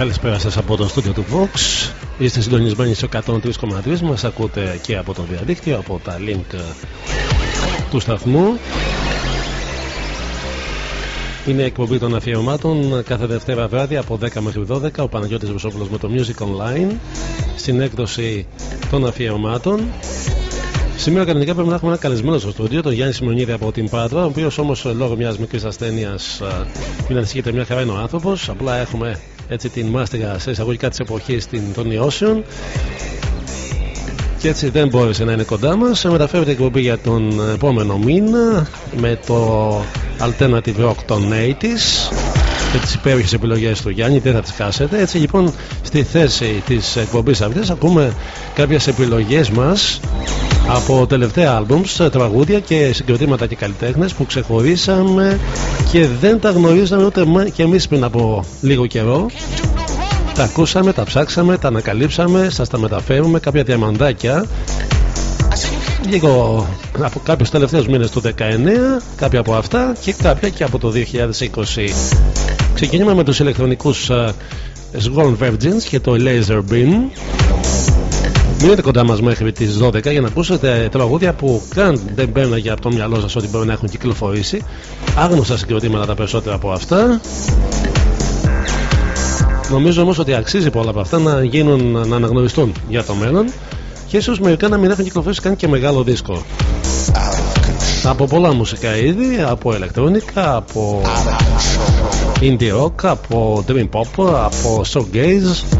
Καλησπέρα σας από το στούντιο του Vox Είστε συντονισμένοι στο 103,3 Μας ακούτε και από το διαδίκτυο Από τα link του σταθμού. Είναι εκπομπή των αφιερωμάτων Κάθε Δευτέρα βράδυ από 10 μέχρι 12 Ο Παναγιώτης Βεσόπουλος με το Music Online Στην έκδοση των αφιερωμάτων. Σήμερα κανονικά πρέπει να έχουμε ένα καλεσμένο στο στούντιο, τον Γιάννη Σιμονίδη από την Πάτρα, ο οποίος όμως λόγω μιας μικρής ασθένειας μην ανησυχείτε, μια χαρά είναι ο άνθρωπος. Απλά έχουμε έτσι την μάστιγα σε εισαγωγικά της εποχής των ιώσεων και έτσι δεν μπόρεσε να είναι κοντά μας. Μεταφέρει την εκπομπή για τον επόμενο μήνα με το Alternative Rock των 80s και τις υπέροχες επιλογές του Γιάννη, δεν θα τις χάσετε. Έτσι λοιπόν, στη θέση της εκπομπής αυτής, ακούμε κάποιες επιλογές μας από τελευταία άλμπουμς, τραγούδια και συγκροτήματα και καλλιτέχνες που ξεχωρίσαμε και δεν τα γνωρίζαμε ούτε και εμείς πριν από λίγο καιρό. Τα ακούσαμε, τα ψάξαμε, τα ανακαλύψαμε, σας τα μεταφέρουμε κάποια διαμαντάκια. Λίγο από κάποιους τελευταίους μήνες του 19 κάποια από αυτά και κάποια και από το 2020 ξεκινούμε με τους ηλεκτρονικούς uh, Sworn Virgins και το Laser Beam Μείνετε κοντά μας μέχρι τις 12 για να ακούσετε τραγούδια που καν δεν μπαίνουν για από το μυαλό σας ότι μπορεί να έχουν κυκλοφορήσει. Άγνωστα συγκροτήματα τα περισσότερα από αυτά. Νομίζω όμως ότι αξίζει πολλά από αυτά να γίνουν, να αναγνωριστούν για το μέλλον και ίσως μερικά να μην έχουν κυκλοφορήσει καν και μεγάλο δίσκο. Από πολλά μουσικά είδη, από ηλεκτρονικά, από indie rock, από dream pop, από showgaze,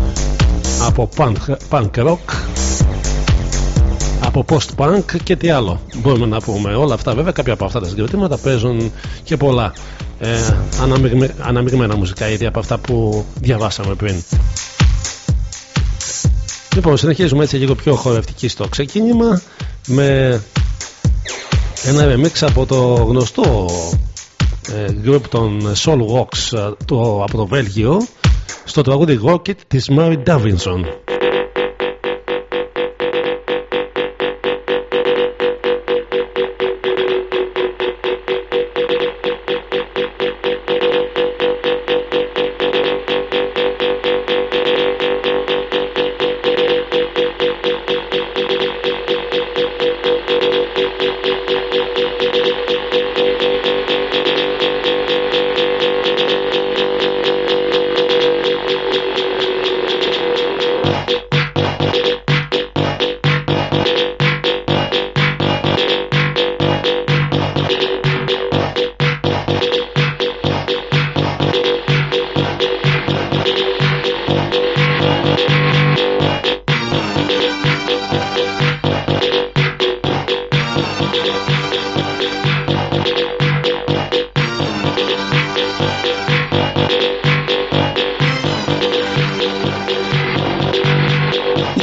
από punk, punk rock από post-punk και τι άλλο μπορούμε να πούμε. Όλα αυτά βέβαια, κάποια από αυτά τα συγκριτήματα παίζουν και πολλά ε, αναμειγμένα μουσικά ήδη από αυτά που διαβάσαμε πριν. Λοιπόν, συνεχίζουμε έτσι λίγο πιο χορευτική στο ξεκίνημα με ένα remix από το γνωστό ε, group των Soul Walks ε, το, από το Βέλγιο στο τραγούδι Rocket της Mary Davinson.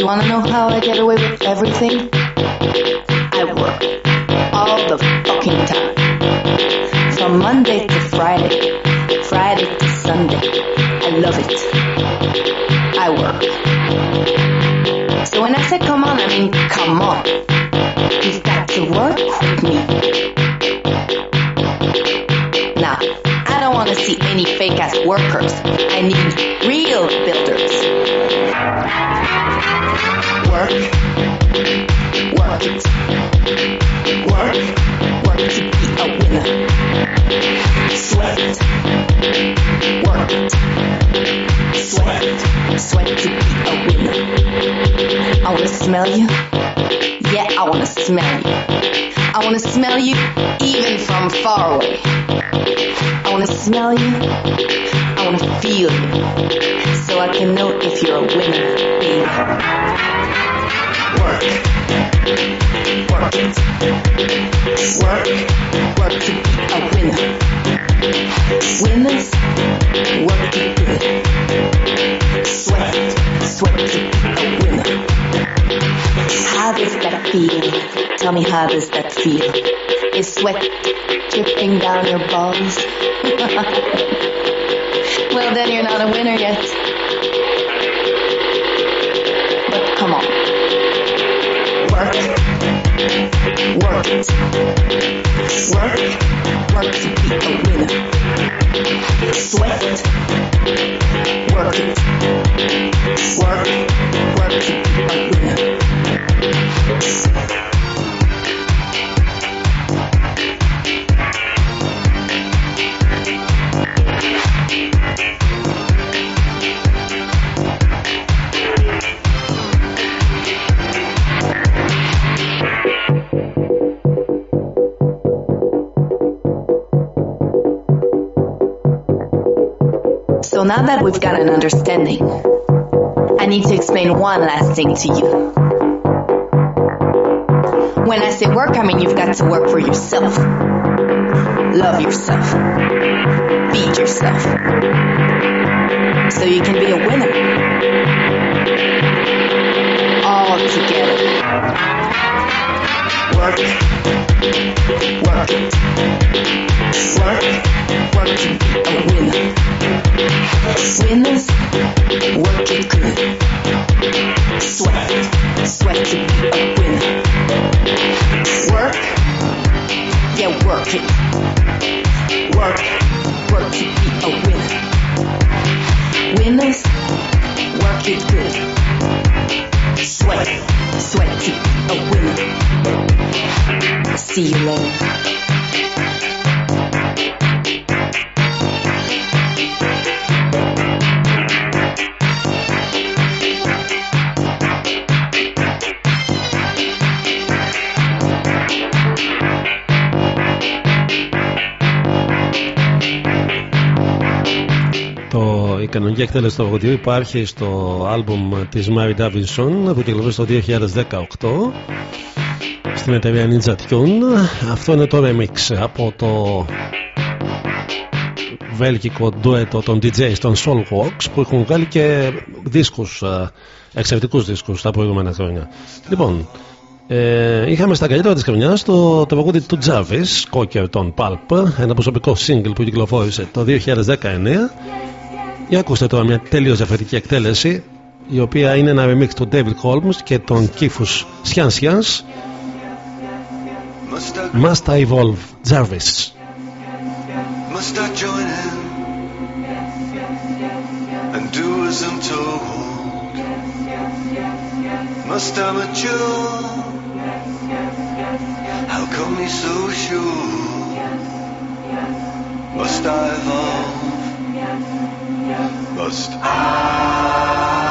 How I get away with everything? I work. All the fucking time. From Monday to Friday. Friday to Sunday. I love it. I work. So when I say come on, I mean come on. You've got to work with me. Fake ass workers. I need real builders. Work. Work it. Work. Work to be a winner. Sweat. Work it. Sweat. Sweat to be a winner. I wanna smell you. Yeah, I wanna smell you. I wanna smell you even from far away. I wanna smell you. I wanna feel you. So I can know if you're a winner, baby. Tell me how does that feel? Is sweat dripping down your balls? well then you're not a winner yet. But come on. Work. Work. Work. Work to be a winner. Sweat. Work it. Work. Work to be a winner. Now that we've got an understanding, I need to explain one last thing to you. When I say work, I mean you've got to work for yourself. Love yourself. Feed yourself. So you can be a winner. All together. Work. Work it. Work. Work to be a winner. Winners, work it good. Sweat, sweat to be a winner. Work, yeah, work it. Work, work to be a winner. Winners, work it good. Winner. See you later. Το, η κανονική εκτέλεση του αγωγητήριου υπάρχει στο άλμπουμ της Mary Davidson που κυκλοφόρησε το 2018 στην εταιρεία Ninja Tune. Αυτό είναι το remix από το βέλγικο ντουέτο των DJs των Soulworks που έχουν βγάλει και δίσκους, εξαιρετικούς δίσκους τα προηγούμενα χρόνια. Λοιπόν, ε, είχαμε στα καλύτερα της χρονιάς το τραγούδι του Jarvis, Cocker των Pulp, ένα προσωπικό single που κυκλοφόρησε το 2019 για ακούστε τώρα μια τελείως διαφορετική εκτέλεση η οποία είναι ένα remix του David Holmes και των Kifus Sian Sians Must I Evolve Jarvis Must I join in and do as I'm told? Must I mature? How come you're so sure? Must I evolve? Must I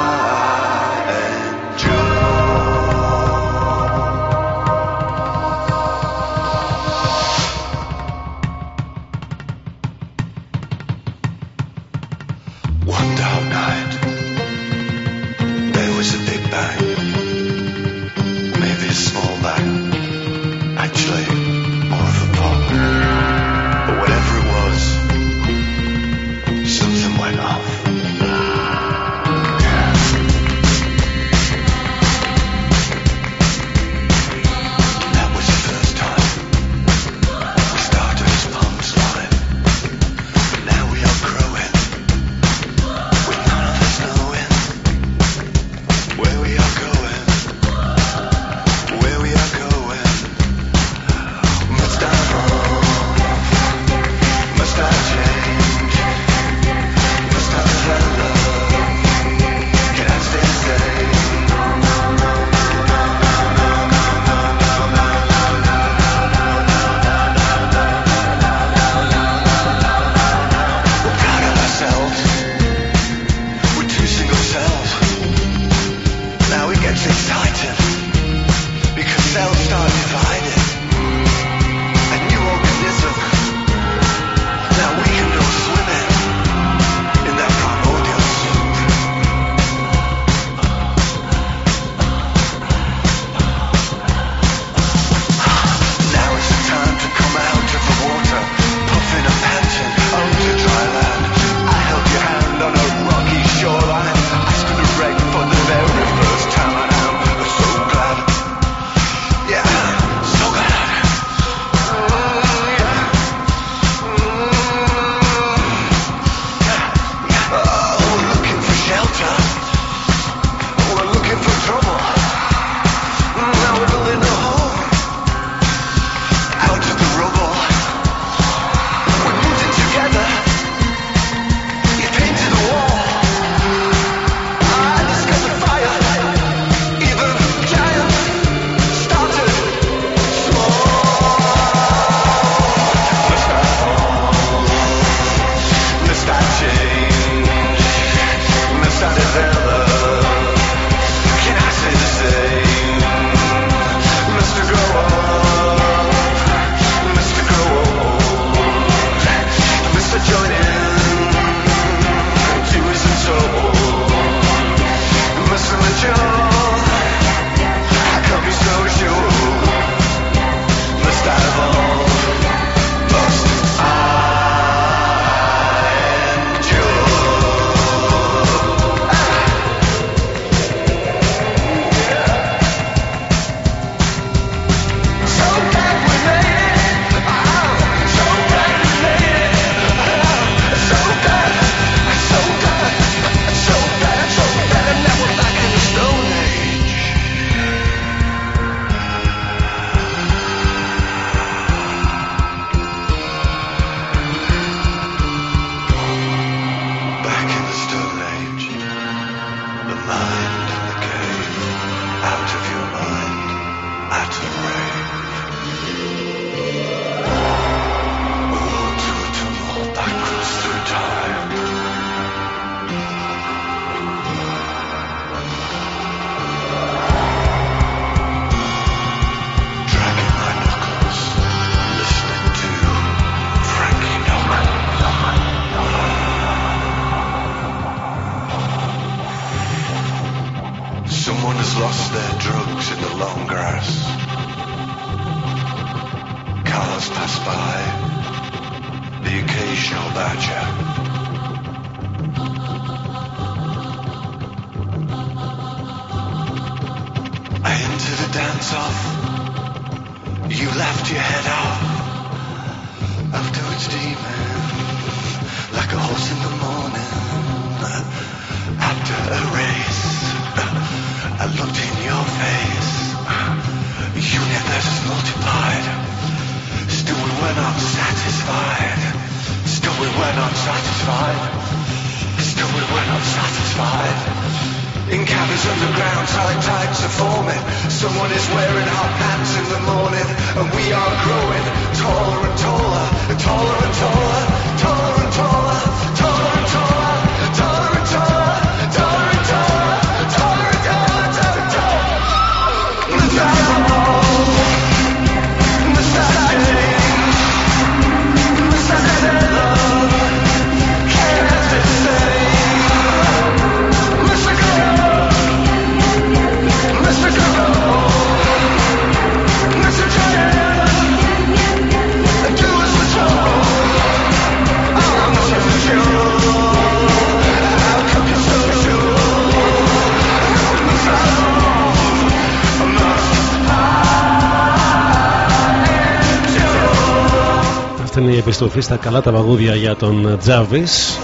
επιστροφή στα καλά τα βαγούδια για τον Τζάβις.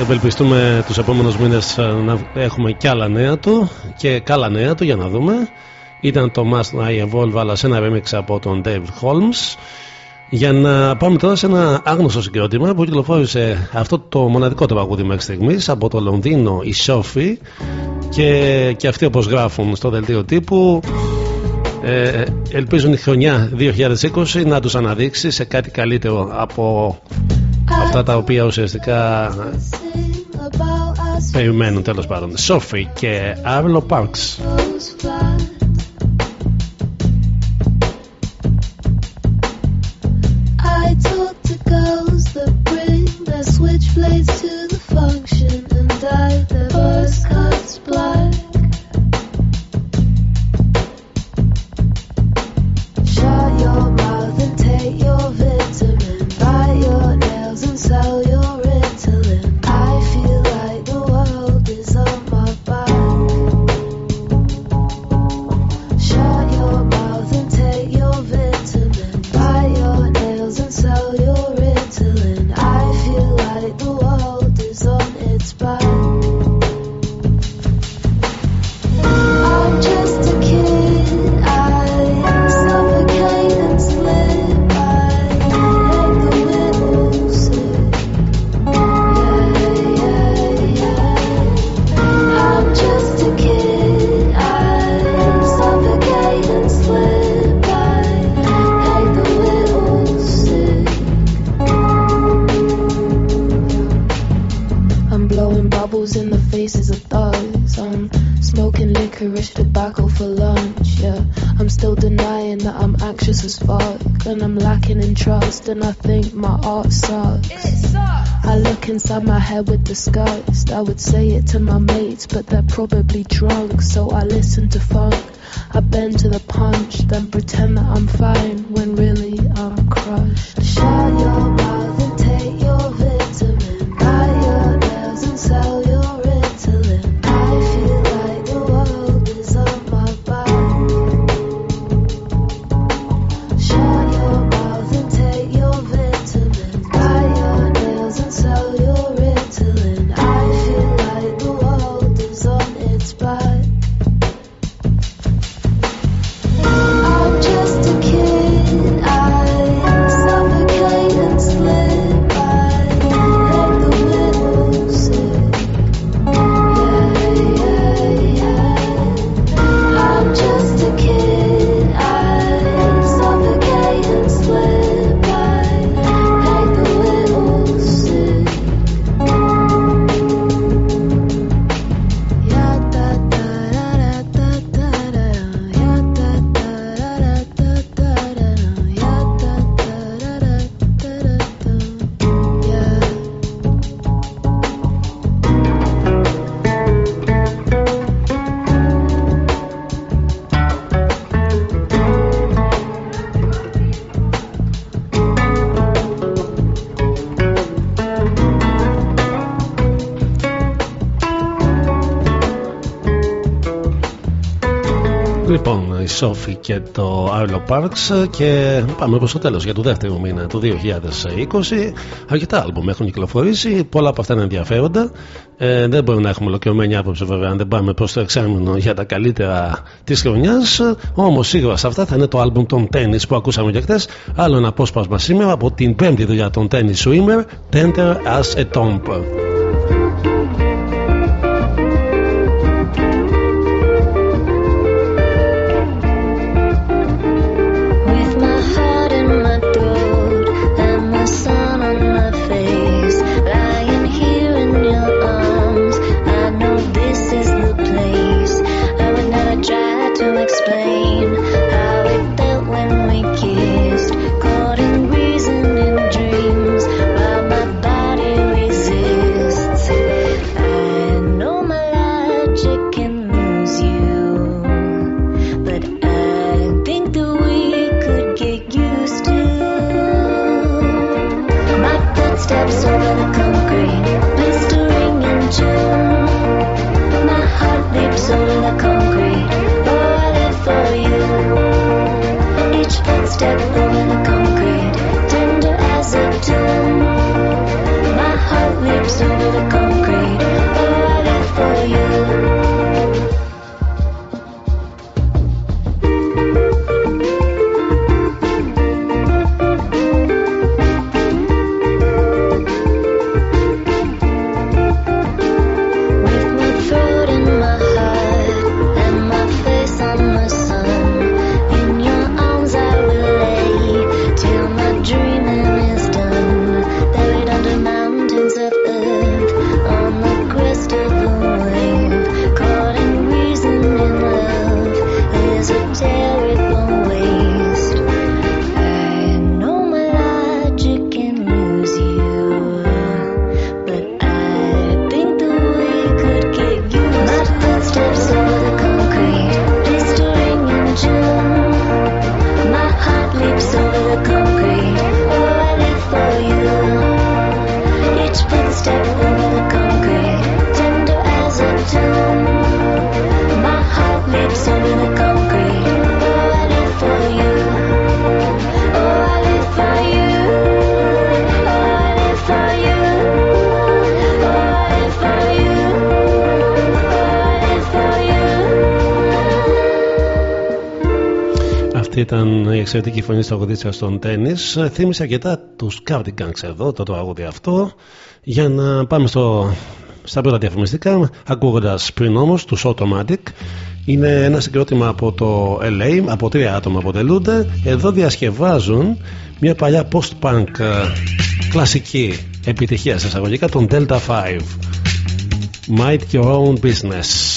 Ευελπιστούμε τους επόμενους μήνες ε, να έχουμε κι άλλα νέα του και καλά νέα του για να δούμε. Ήταν το Must I Evolve αλλά σε ένα remix από τον Dave Holmes. Για να πάμε τώρα σε ένα άγνωστο συγκρότημα που κυκλοφόρησε αυτό το μοναδικό το παγούδι μέχρι στιγμής από το Λονδίνο η Σόφη και, αυτοί όπως γράφουν στο δελτίο τύπου ε, ελπίζουν η χρονιά 2020 να τους αναδείξει σε κάτι καλύτερο από αυτά τα οποία ουσιαστικά περιμένουν τέλος πάντων. Σόφι και Άρλο Πάρξ. probably Sophie και το Arlo Parks και πάμε προς το τέλος για το δεύτερο μήνα του 2020 αρκετά άλμπουμ έχουν κυκλοφορήσει πολλά από αυτά είναι ενδιαφέροντα. Ε, δεν μπορούμε να έχουμε ολοκληρωμένη άποψη βέβαια αν δεν πάμε προς το εξάμεινο για τα καλύτερα της χρονιάς. Όμως σίγουρα σε αυτά θα είναι το άλμπουμ των Tennis που ακούσαμε και χτες άλλο ένα απόσπασμα σήμερα από την πέμπτη δουλειά των Tennis Swimmer Tender as a Tomb εξαιρετική φωνή στα αγωνίστρια στον τέννη. Θύμισε αρκετά τους Cardigans εδώ, το τραγούδι αυτό. Για να πάμε στο, στα πρώτα διαφημιστικά, ακούγοντας πριν όμως τους Automatic. Είναι ένα συγκρότημα από το LA, από τρία άτομα αποτελούνται. Εδώ διασκευάζουν μια παλιά post-punk ε, κλασική επιτυχία σε εισαγωγικά, τον Delta 5. Mind your own business.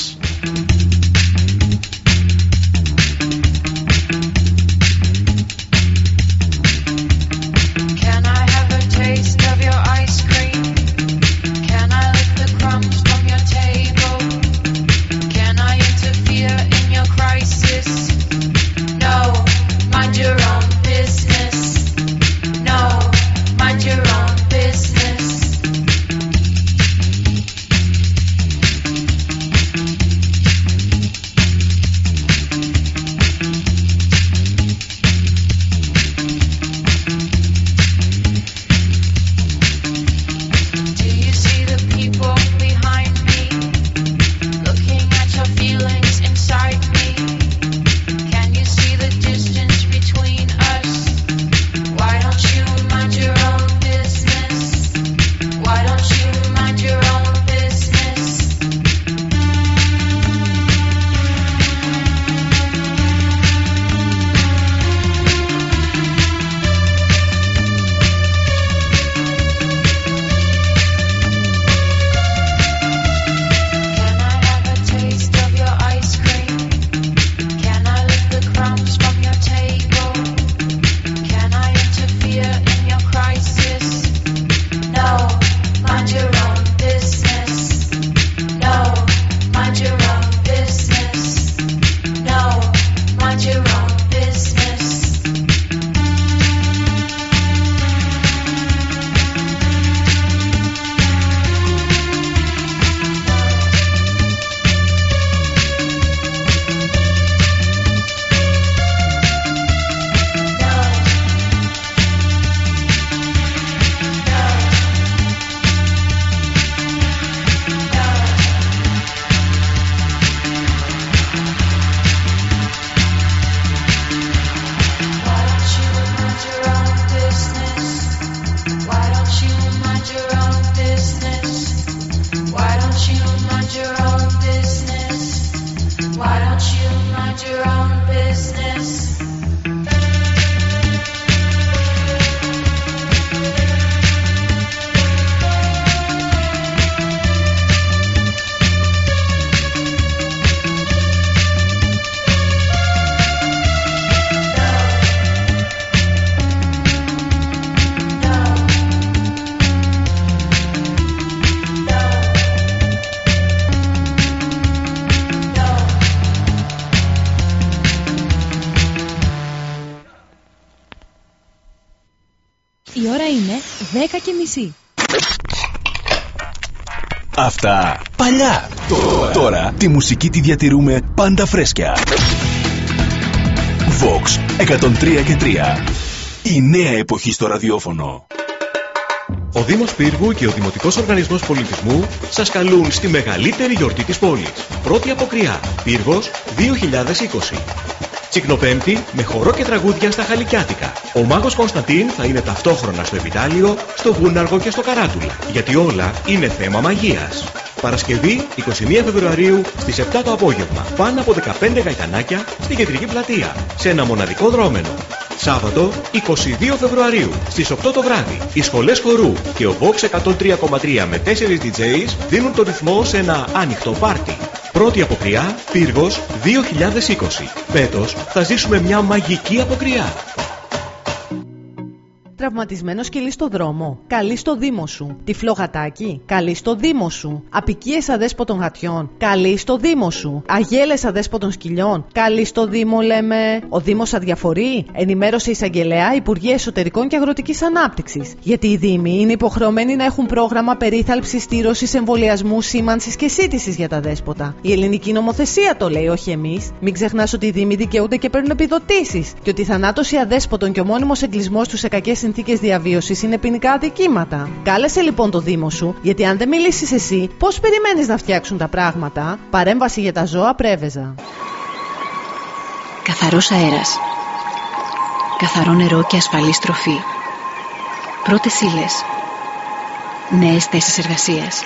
Τη μουσική τη διατηρούμε πάντα φρέσκια. Vox 103 και 3. Η νέα εποχή στο ραδιόφωνο. Ο Δήμος Πύργου και ο Δημοτικός Οργανισμός Πολιτισμού σας καλούν στη μεγαλύτερη γιορτή της πόλης. Πρώτη αποκριά. Πύργος 2020. Τσικνοπέμπτη με χορό και τραγούδια στα Χαλικιάτικα. Ο μάγος Κωνσταντίν θα είναι ταυτόχρονα στο Επιτάλιο, στο Βούναργο και στο Καράτουλα. Γιατί όλα είναι θέμα μαγείας. Παρασκευή 21 Φεβρουαρίου στις 7 το απόγευμα. Πάνω από 15 γαϊτανάκια στην κεντρική πλατεία. Σε ένα μοναδικό δρόμενο. Σάββατο 22 Φεβρουαρίου στις 8 το βράδυ. Οι σχολές χορού και ο Vox 103,3 με 4 DJs δίνουν το ρυθμό σε ένα άνοιχτο πάρτι. Πρώτη αποκριά, Πύργος 2020. Φέτος θα ζήσουμε μια μαγική αποκριά. Τραυματισμένος σκυλί στο δρόμο. Καλή στο Δήμο σου. Τυφλό γατάκι. Καλή στο Δήμο σου. Απικίες αδέσποτων γατιών. Καλή στο Δήμο σου. Αγέλες αδέσποτων σκυλιών. Καλή στο Δήμο, λέμε. Ο Δήμος αδιαφορεί. Ενημέρωσε εισαγγελέα Υπουργεία Εσωτερικών και Αγροτικής Ανάπτυξης. Γιατί οι Δήμοι είναι υποχρεωμένοι να έχουν πρόγραμμα περίθαλψης, στήρωσης, εμβολιασμού, σήμανσης και σύντησης για τα δέσποτα. Η ελληνική νομοθεσία το λέει, όχι εμείς. Μην ξεχνάς ότι οι Δήμοι δικαιούνται και παίρνουν επιδοτήσεις. Και ότι η θανάτωση αδέσποτων και ο μόνιμος εγκλισμός τους σε κακές συνθήκες διαβίωσης είναι ποινικά αδικήματα. Κάλεσε λοιπόν το Δήμο σου, γιατί αν δεν μιλήσεις εσύ, πώς περιμένεις να φτιάξουν τα πράγματα; Παρέμβαση για τα ζώα πρέβεζα. Καθαρός αέρας. Καθαρό νερό και ασφαλή τροφή. Πρώτες ύλες. Νέες θέσεις εργασίας.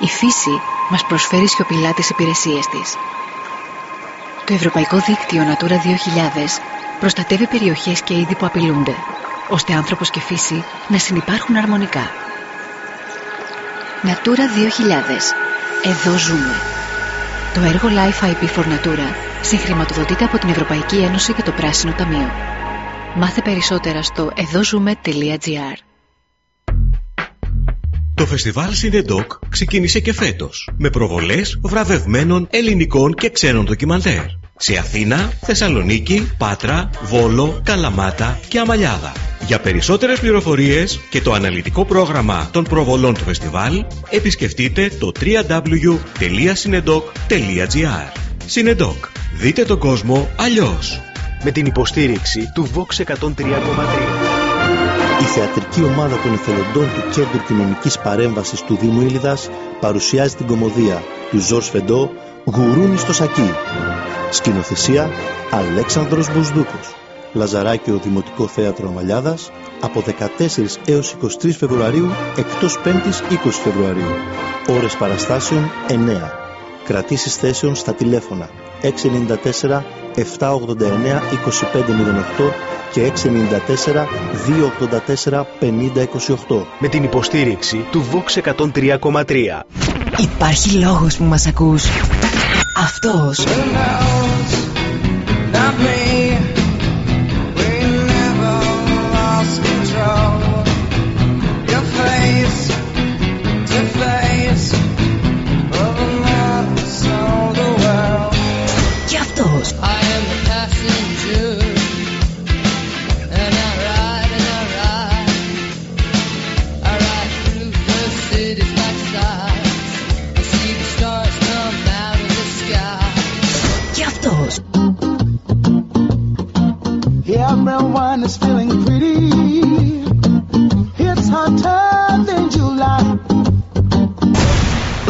Η φύση μας προσφέρει σιωπηλά τις υπηρεσίες της. Το Ευρωπαϊκό Δίκτυο Natura 2000 προστατεύει περιοχές και είδη που απειλούνται, ώστε άνθρωπος και φύση να συνυπάρχουν αρμονικά. Natura 2000. Εδώ ζούμε. Το έργο Life IP for Natura συγχρηματοδοτείται από την Ευρωπαϊκή Ένωση και το Πράσινο Ταμείο. Μάθε περισσότερα στο εδώζουμε.gr Το φεστιβάλ Cinedoc ξεκίνησε και φέτος με προβολές βραβευμένων ελληνικών και ξένων ντοκιμαντέρ σε Αθήνα, Θεσσαλονίκη, Πάτρα, Βόλο, Καλαμάτα και Αμαλιάδα. Για περισσότερες πληροφορίες και το αναλυτικό πρόγραμμα των προβολών του φεστιβάλ επισκεφτείτε το www.cinedoc.gr Cinedoc. Δείτε τον κόσμο αλλιώς. Με την υποστήριξη του Vox 103,3. Η θεατρική ομάδα των εθελοντών του Κέντρου Κοινωνικής Παρέμβασης του Δήμου Ήλιδας παρουσιάζει την κομμωδία του Ζορς Φεντό «Γουρούνι στο σακί». Σκηνοθεσία Αλέξανδρος Μπουσδούκος. Λαζαράκιο Δημοτικό Θέατρο Αμαλιάδας από 14 έως 23 Φεβρουαρίου εκτός 5ης 20 Φεβρουαρίου. Ώρες παραστάσεων 9. Κρατήσεις θέσεων στα τηλέφωνα 694 789 2508 και 694 284 5028. Με την υποστήριξη του Vox 103,3. Υπάρχει λόγος που μας ακούς. Αυτός. Και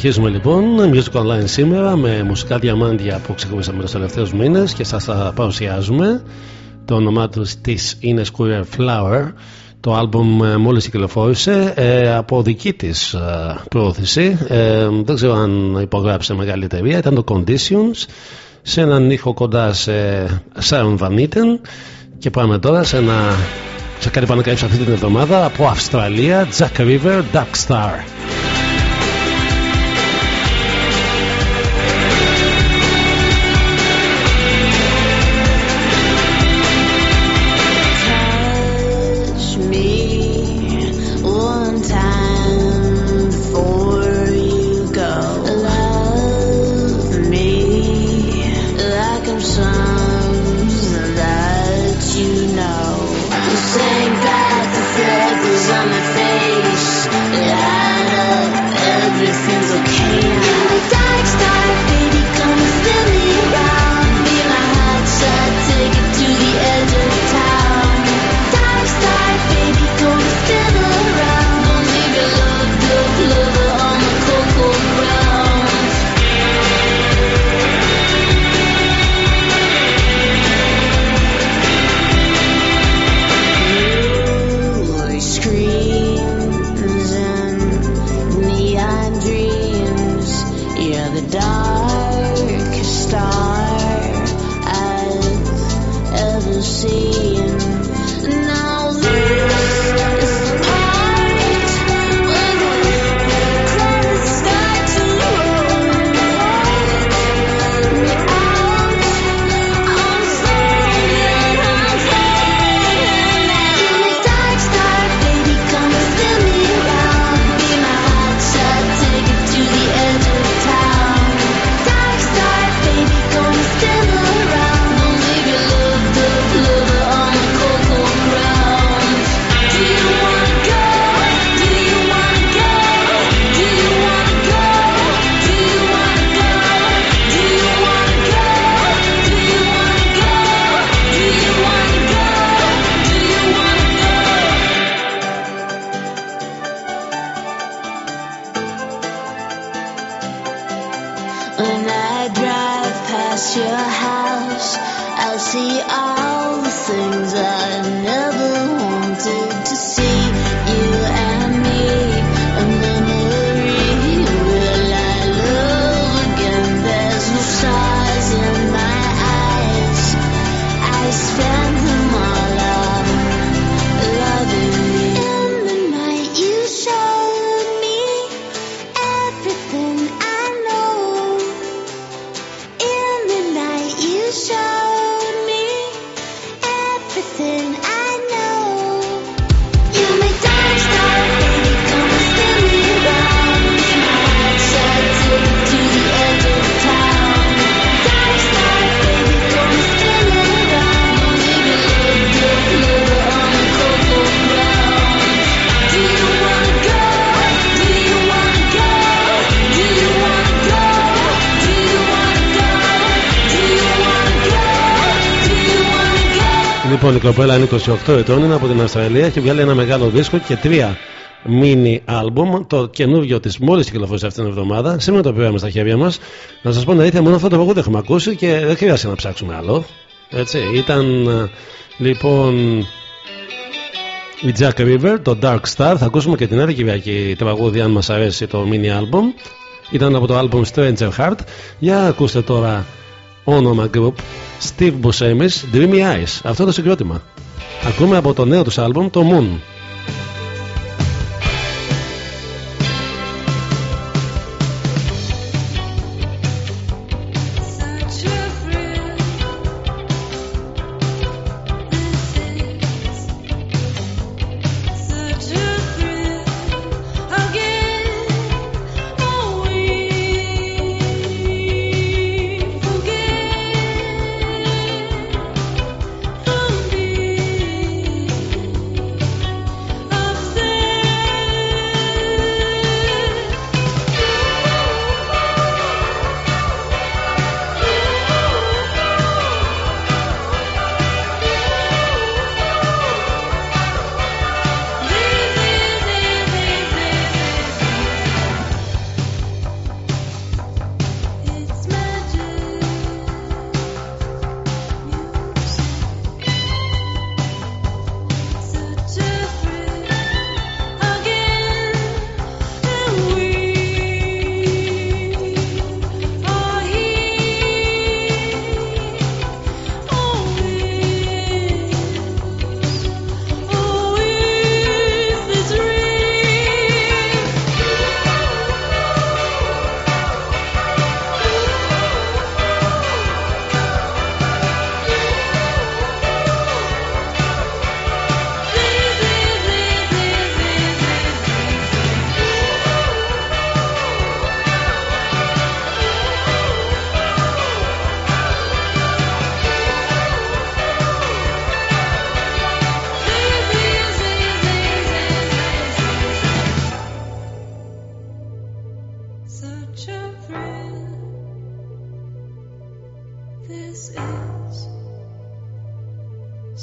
Συνεχίζουμε λοιπόν Music Online σήμερα με μουσικά διαμάντια που ξεκινήσαμε τους τελευταίους μήνες και σας τα παρουσιάζουμε. Το όνομά τους της είναι Square Flower. Το άλμπομ ε, μόλις κυκλοφόρησε ε, από δική της ε, πρόθεση. Ε, δεν ξέρω αν υπογράψε μεγάλη εταιρεία. Ήταν το Conditions σε έναν ήχο κοντά σε Sharon Van Eaton. Και πάμε τώρα σε, ένα, σε κάτι που ανακαλύψα αυτή την εβδομάδα από Αυστραλία, Jack River, Dark Star. When I drive past your house, I'll see all the things I never wanted to κοπέλα είναι 28 ετών, είναι από την Αυστραλία, έχει βγάλει ένα μεγάλο δίσκο και τρία mini album. Το καινούργιο της μόλις κυκλοφόρησε αυτήν την εβδομάδα. Σήμερα το πήραμε στα χέρια μας. Να σας πω την αλήθεια, μόνο αυτό το τραγούδι έχουμε ακούσει και δεν χρειάζεται να ψάξουμε άλλο. Έτσι, ήταν ε, λοιπόν η Jack River, το Dark Star. Θα ακούσουμε και την άλλη Κυριακή τραγούδι, αν μας αρέσει το mini album. Ήταν από το album Stranger Heart. Για ακούστε τώρα όνομα group Steve Buscemi's Dreamy Eyes. Αυτό το συγκρότημα. Ακούμε από το νέο τους album το Moon.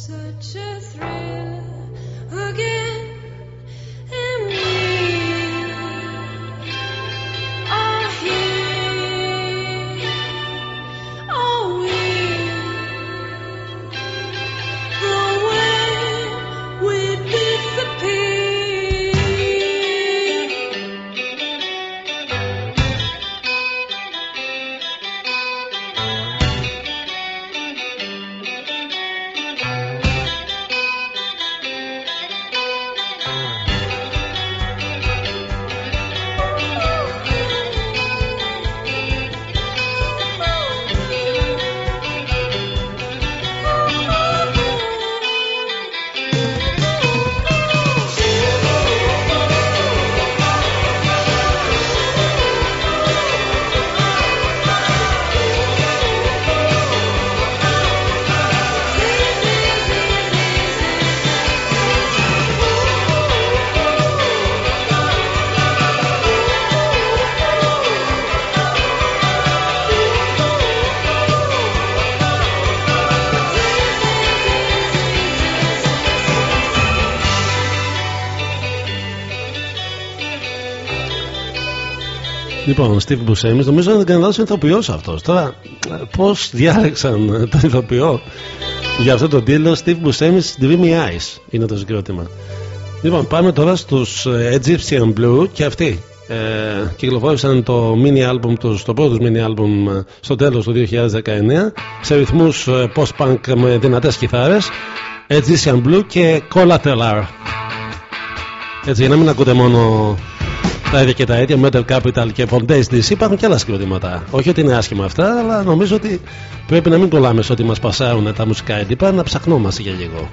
Λοιπόν, ο Steve Buscemi, νομίζω ότι ήταν λάθο ηθοποιός αυτός. Τώρα, πώς διάλεξαν τον ηθοποιό για αυτό το τίτλο Steve Buscemi's Dreamy Eyes είναι το συγκρότημα. Λοιπόν, πάμε τώρα στους Egyptian Blue και αυτοί ε, κυκλοφόρησαν το mini album τους, το πρώτο mini album στο τέλος του 2019 σε ρυθμούς post-punk με δυνατές κιθάρες Egyptian Blue και Collateral έτσι για να μην ακούτε μόνο τα ίδια και τα ίδια, Metal Capital και Fondays DC υπάρχουν και άλλα συγκροτήματα. Όχι ότι είναι άσχημα αυτά, αλλά νομίζω ότι πρέπει να μην κολλάμε σε ότι μας πασάρουν τα μουσικά έντυπα, να ψαχνόμαστε για λίγο.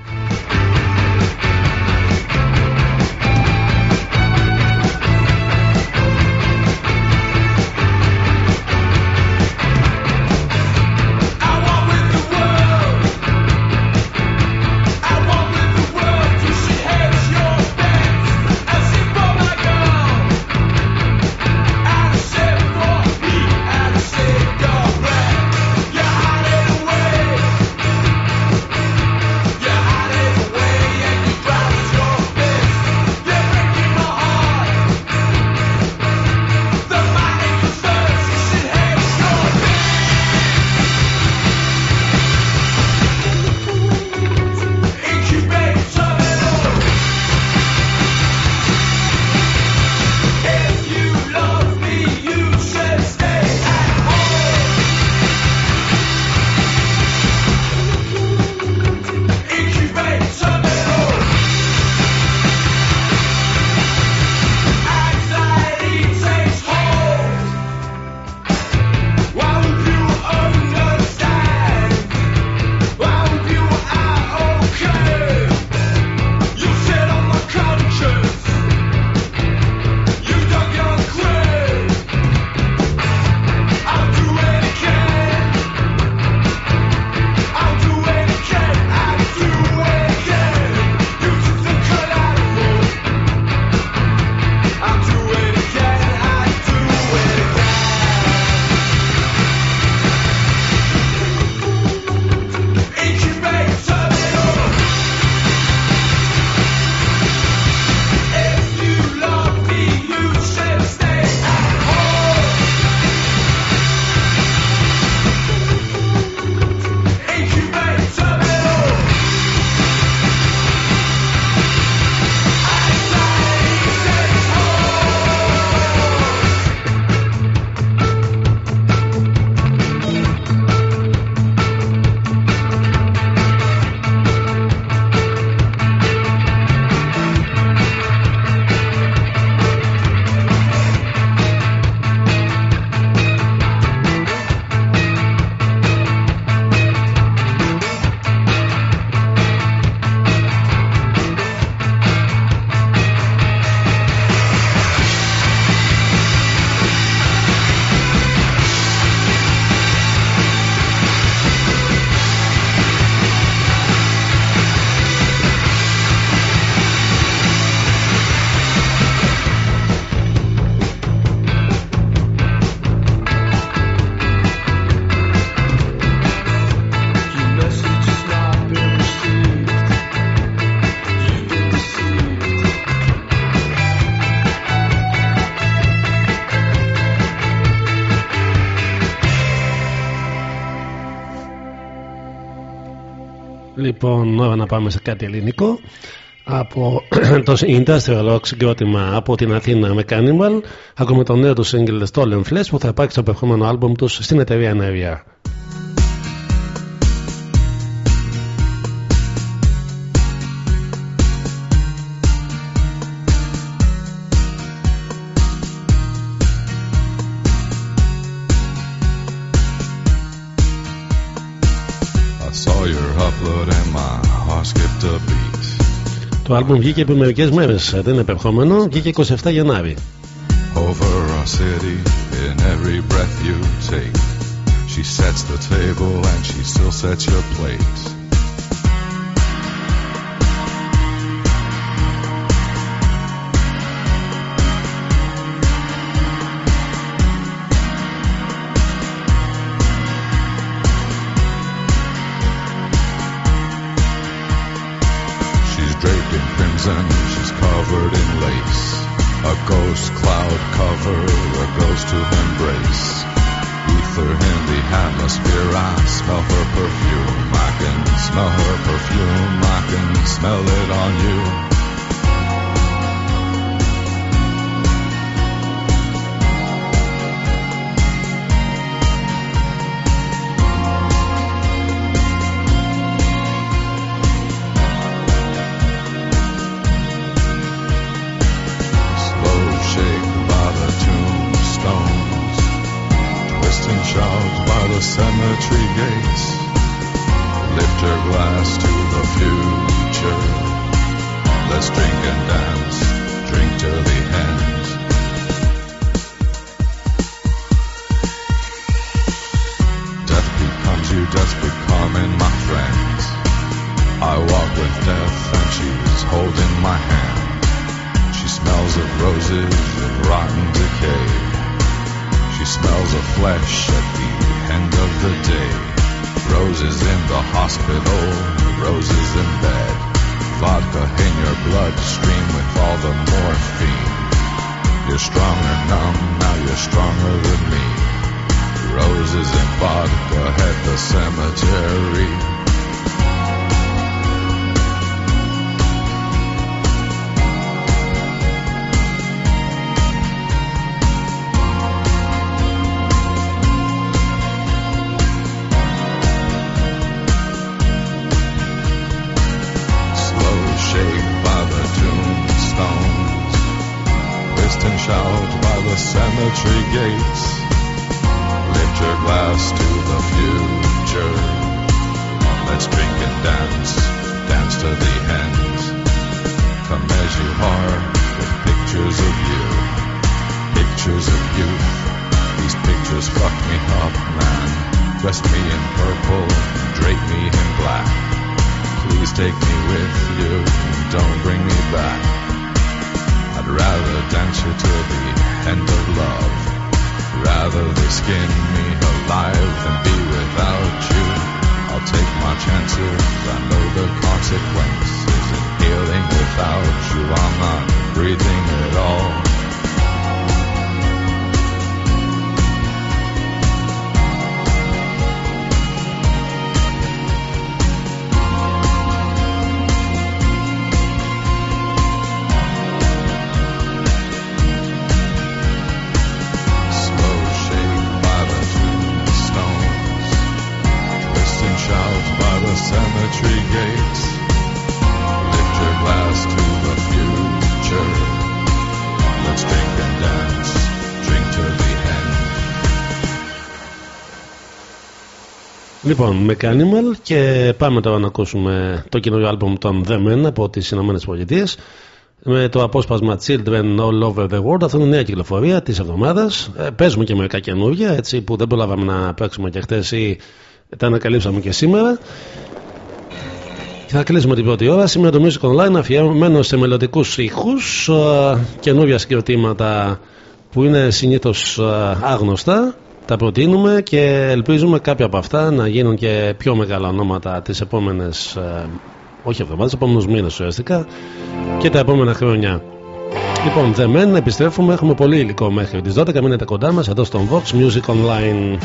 Λοιπόν, ώρα να πάμε σε κάτι ελληνικό. Από το Industrial Rock συγκρότημα από την Αθήνα με Cannibal, ακούμε το νέο τους single Stolen Flesh που θα υπάρξει στο επερχόμενο άλμπουμ τους στην εταιρεία Ενέργεια. Το άλμπουμ βγήκε πριν μερικές μέρες, δεν είναι επερχόμενο, βγήκε 27 Γενάρη. Over our city, in every breath you take. She sets the table and she still sets your plate. Smells of roses and rotten decay. She smells of flesh at the end of the day. Roses in the hospital, roses in bed. Vodka in your bloodstream with all the morphine. You're strong or numb, now you're stronger than me. Roses and vodka at the cemetery. Cemetery gates. Lift your glass to the future. Let's drink and dance, dance to the end. Come as you are with pictures of you, pictures of youth. These pictures fuck me up, man. Dress me in purple, drape me in black. Please take me with you don't bring me back. I'd rather dance you to the end of love. Rather they skin me alive than be without you. I'll take my chances, I know the consequences. Inhaling without you, I'm not breathing at all. Λοιπόν, με Cannibal και πάμε τώρα να ακούσουμε το καινούριο άλμπομ των The Men από τις Ηνωμένες Πολιτείες με το απόσπασμα Children All Over the World. Αυτό είναι νέα κυκλοφορία της εβδομάδας. Ε, παίζουμε και μερικά καινούργια έτσι που δεν προλάβαμε να παίξουμε και χτες ή τα ανακαλύψαμε και σήμερα. Και θα κλείσουμε την πρώτη ώρα. Σήμερα το Music Online αφιερωμένο σε μελλοντικούς ήχους, καινούργια συγκροτήματα που είναι συνήθως άγνωστα. Τα προτείνουμε και ελπίζουμε κάποια από αυτά να γίνουν και πιο μεγάλα ονόματα τις επόμενες ε, όχι εβδομάδες, τις επόμενους μήνες ουσιαστικά και τα επόμενα χρόνια. Λοιπόν, δεμέν, επιστρέφουμε. Έχουμε πολύ υλικό μέχρι τις 12. Μείνετε κοντά μας εδώ στον Vox Music Online.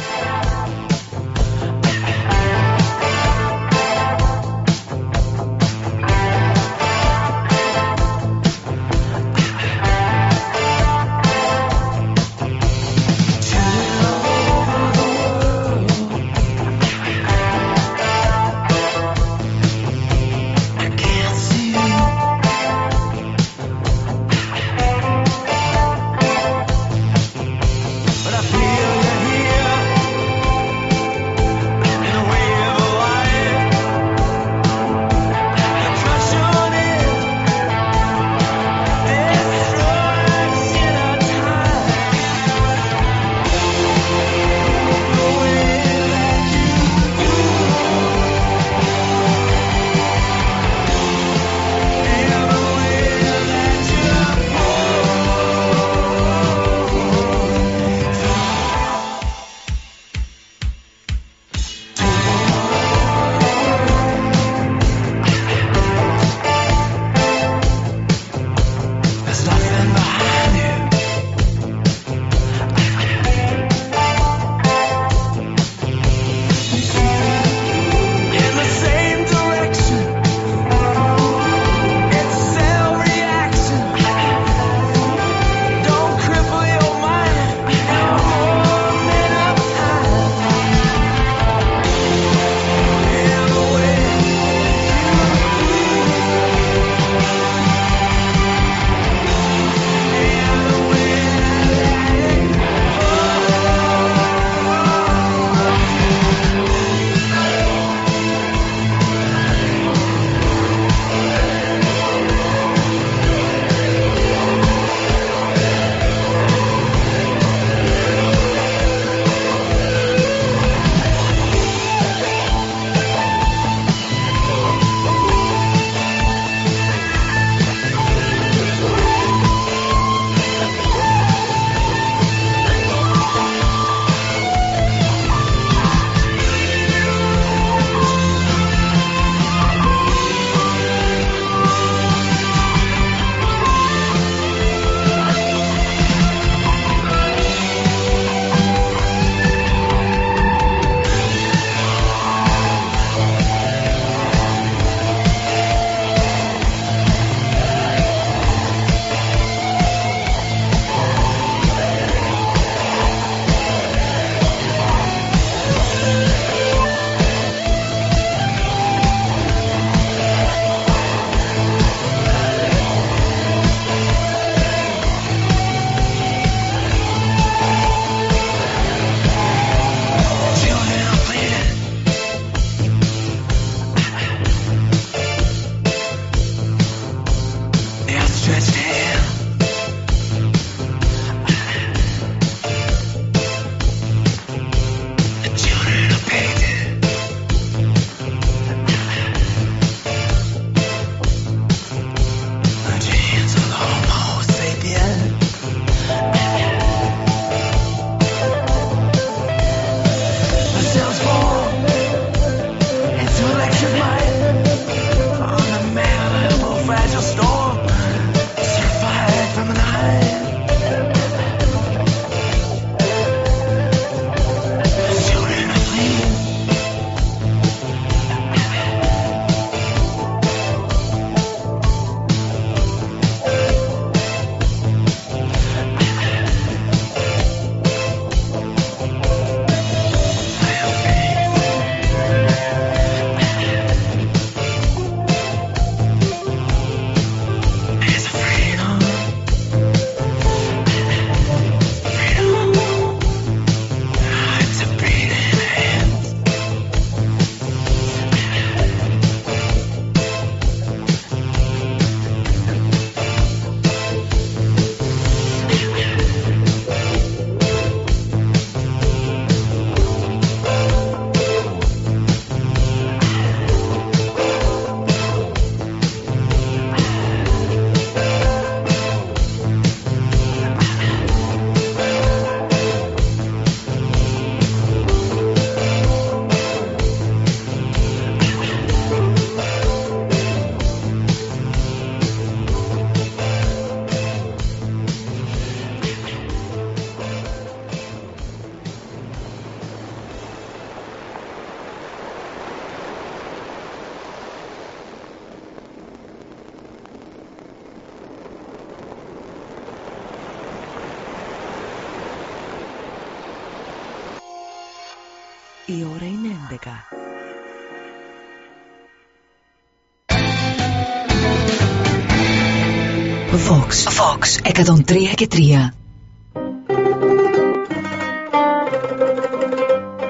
103 και 3.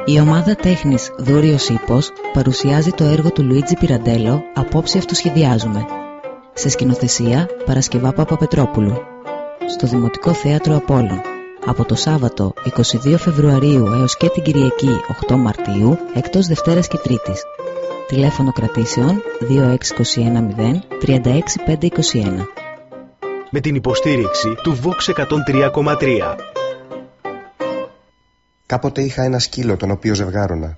Η ομάδα τέχνης Δούριος Ήπος παρουσιάζει το έργο του Λουίτζι Πυραντέλο «Απόψε αυτοσχεδιάζουμε». Σε σκηνοθεσία Παρασκευά Παπαπετρόπουλου. Στο Δημοτικό Θέατρο Απόλλων. Από το Σάββατο 22 Φεβρουαρίου έως και την Κυριακή 8 Μαρτίου εκτός Δευτέρας και Τρίτης. Τηλέφωνο κρατήσεων 26210 36521. Με την υποστήριξη του Vox 103,3. Κάποτε είχα ένα σκύλο τον οποίο ζευγάρωνα.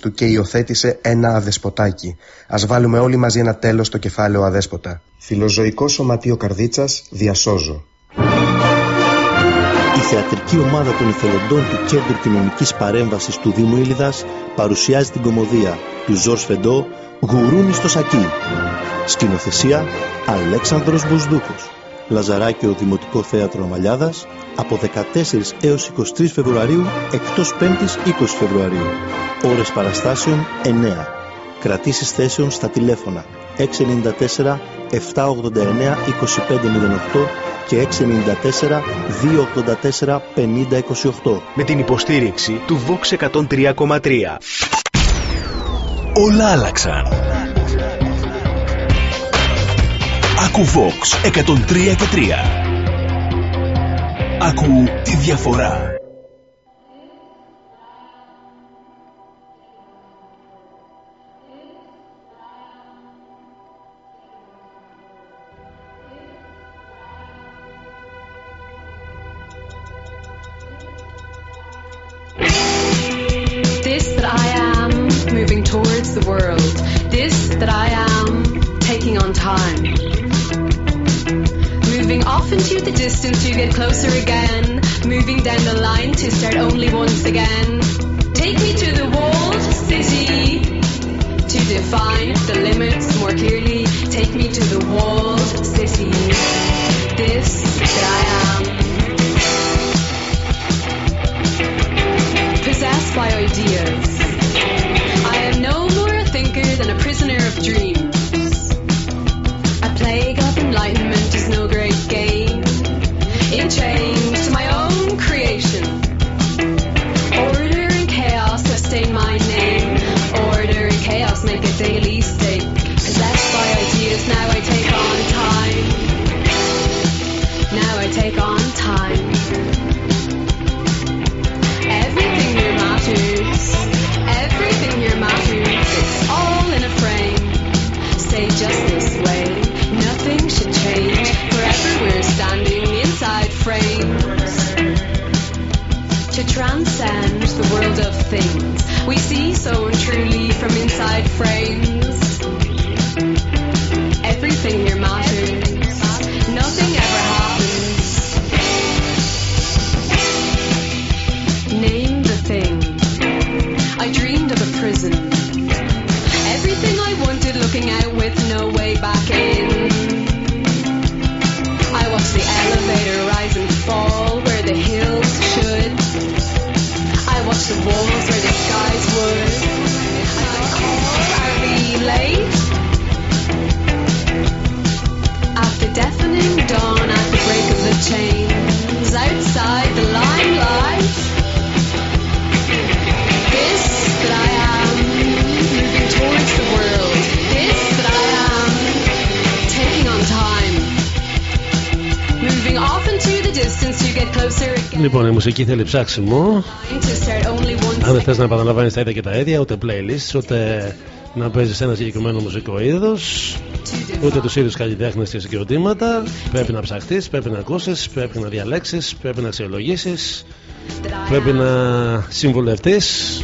του και υιοθέτησε ένα αδεσποτάκι. Α βάλουμε όλοι μαζί ένα τέλος στο κεφάλαιο αδέσποτα. Φιλοζωικό Σωματείο Καρδίτσας, διασώζω. Η θεατρική ομάδα των εθελοντών του Κέντρου Κοινωνικής Παρέμβασης του Δήμου Ήλιδας παρουσιάζει την κομμωδία του Ζορς Φεντό «Γουρούνι στο σακί». Σκηνοθεσία Αλέξανδρος Μπουσδούκος. Λαζαράκιο Δημοτικό Θέατρο Αμαλιάδας από 14 έως 23 Φεβρουαρίου εκτός 5ης 20 Φεβρουαρίου. Ώρες παραστάσεων 9. Κρατήσεις θέσεων στα τηλέφωνα 694 789 2508 και 694 284 5028. Με την υποστήριξη του Vox 103,3. Όλα άλλαξαν. Ακού Vox 103 και 3. Ακού τη διαφορά. This that I am moving towards the world. This that I am taking on time. Moving off into the distance to get closer again. Moving down the line to start only once again. Take me to the walled city to define the limits more clearly. Take me to the walled city. This that I am. possessed by ideas. I am no more a thinker than a prisoner of dreams. Just this way. Nothing should change. Forever we're standing inside frames. To transcend the world of things. We see so truly from inside frames. Everything I wanted looking out with no way back in. Λοιπόν, η μουσική θέλει ψάξιμο. To start only once Αν δεν θες να επαναλαμβάνεις τα ίδια και τα ίδια, ούτε playlists, ούτε να παίζεις ένα συγκεκριμένο μουσικό είδος, ούτε τους ίδιους καλλιτέχνες και συγκροτήματα. Πρέπει να ψαχτείς, πρέπει να ακούσεις, πρέπει να διαλέξεις, πρέπει να αξιολογήσεις, πρέπει να συμβουλευτείς.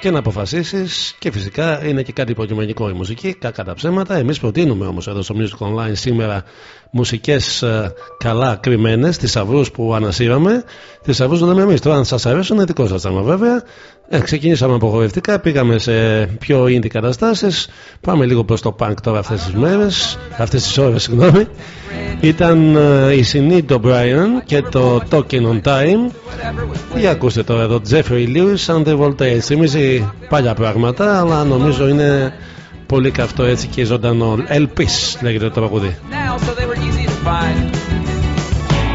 Και να αποφασίσεις. Και φυσικά είναι και κάτι υποκειμενικό η μουσική, κακά τα ψέματα. Εμείς προτείνουμε όμως εδώ στο Music Online σήμερα μουσικές καλά κρυμμένες, θησαυρού που ανασύραμε. Θησαυρού το λέμε εμείς. Τώρα, αν σας αρέσουν, είναι δικό σας θέμα βέβαια. Ε, ξεκινήσαμε απογοητευτικά, πήγαμε σε πιο indie καταστάσεις. Πάμε λίγο προς το punk τώρα αυτές τις μέρες, αυτές τις ώρες, συγγνώμη. Ήταν ε, η Συνήτο Brian και το Talking on Time. Για ακούστε τώρα εδώ, Jeffrey Lewis and the Voltaires. Θυμίζει παλιά πράγματα, αλλά νομίζω είναι πολύ καυτό έτσι και ζωντανό. Ελπίς λέγεται το τραγούδι.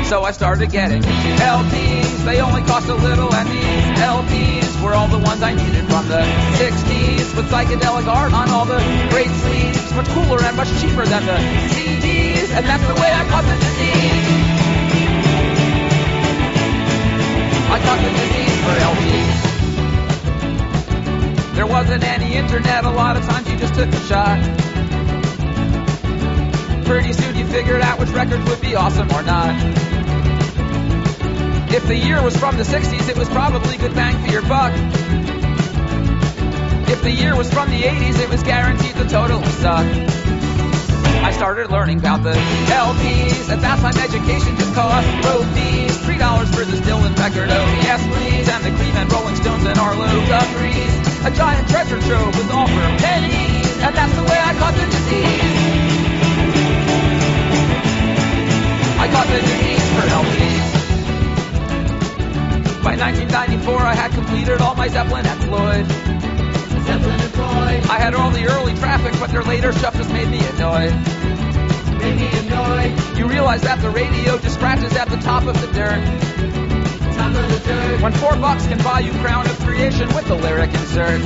So I started getting LPs, they only cost a little, and these LPs were all the ones I needed from the 60s with psychedelic art on all the great sleeves, much cooler and much cheaper than the CDs, and that's the way I caught the disease. I caught the disease for LPs. There wasn't any internet, a lot of times you just took a shot. Pretty soon you figured out which records would be awesome or not. If the year was from the 60s, it was probably good bang for your buck. If the year was from the 80s, it was guaranteed to totally suck. I started learning about the LPs. At that time, education just cost roadies. Three dollars for this Dylan record, oh yes please. And the Cream and Rolling Stones and Arlo Guthries. A giant treasure trove was all for pennies. And that's the way I caught the disease. I got the disease for LPs. By 1994, I had completed all my Zeppelin and Floyd. Zeppelin and Floyd. I had all the early traffic, but their later stuff just made me annoyed. Made me annoyed. You realize that the radio just scratches at the top of the dirt. Top of the dirt. When four bucks can buy you Crown of Creation with the lyric insert.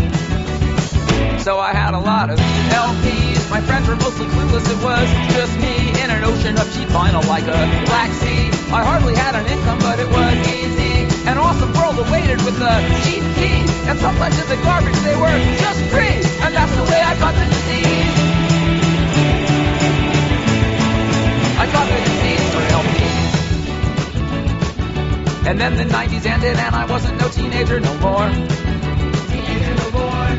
So I had a lot of LPs. My friends were mostly clueless. It was just me in an ocean of cheap vinyl like a Black Sea. I hardly had an income, but it was easy. An awesome world awaited with a cheap key. And sometimes in the garbage they were just free. And that's the way I got the disease. I got the disease for LPs. And then the 90s ended and I wasn't no teenager no more.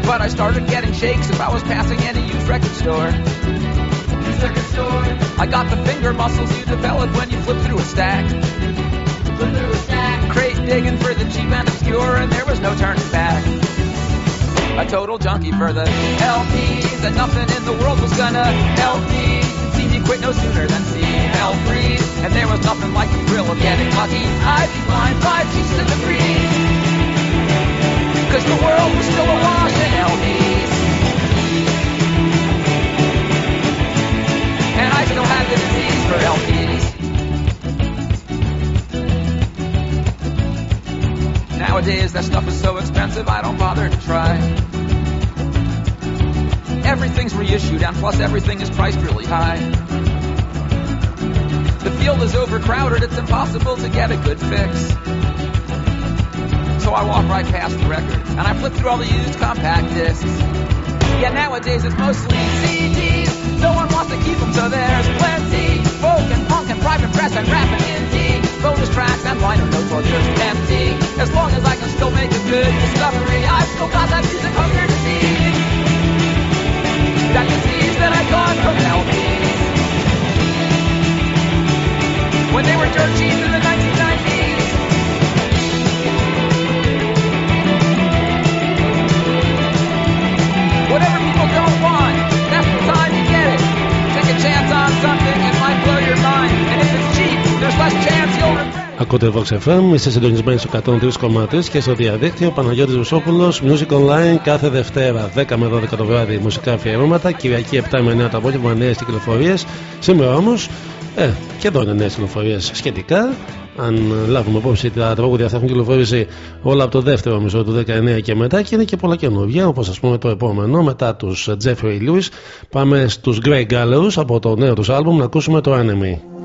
But I started getting shakes if I was passing any used record store. I got the finger muscles you develop when you flip through a stack. Flip through a stack. Crate digging for the cheap and obscure, and there was no turning back. A total junkie for the LPs, and nothing in the world was gonna help me. See me quit no sooner than see hell freeze. And there was nothing like the thrill of getting lucky. I'd be blind five cheeks to the breeze. Cause the world was still awash in LPs. And I still had the disease for LPs. Nowadays, that stuff is so expensive, I don't bother to try. Everything's reissued, and plus everything is priced really high. The field is overcrowded, it's impossible to get a good fix. So I walk right past the record, and I flip through all the used compact discs. Yeah, nowadays it's mostly CDs. No one wants to keep them, so there's plenty. Folk and punk and private press and rap and indie. Bonus tracks and liner notes are just empty. As long as I can still make a good discovery, I've still got that music hunger disease. That disease that I got from LPs. When they were dirt cheap in the 1990s. Whatever people don't want, that's the time you get it. Take a chance on something, it might blow your mind. And if it's cheap, there's less chance you'll regret Ακούτε Vox FM, είστε συντονισμένοι στο 103,3 και στο διαδίκτυο Παναγιώτης Βουσόπουλος, Music Online κάθε Δευτέρα 10 με 12 το βράδυ μουσικά αφιερώματα, Κυριακή 7 με 9 το απόγευμα νέες κυκλοφορίες. Σήμερα όμως, ε, και εδώ είναι νέες κυκλοφορίες σχετικά. Αν λάβουμε υπόψη τα τραγούδια αυτά έχουν κυκλοφορήσει όλα από το δεύτερο μισό του 19 και μετά και είναι και πολλά καινούργια όπως ας πούμε το επόμενο μετά τους Jeffrey Lewis πάμε στους Grey Gallows από το νέο τους άλμπουμ να ακούσουμε το Enemy.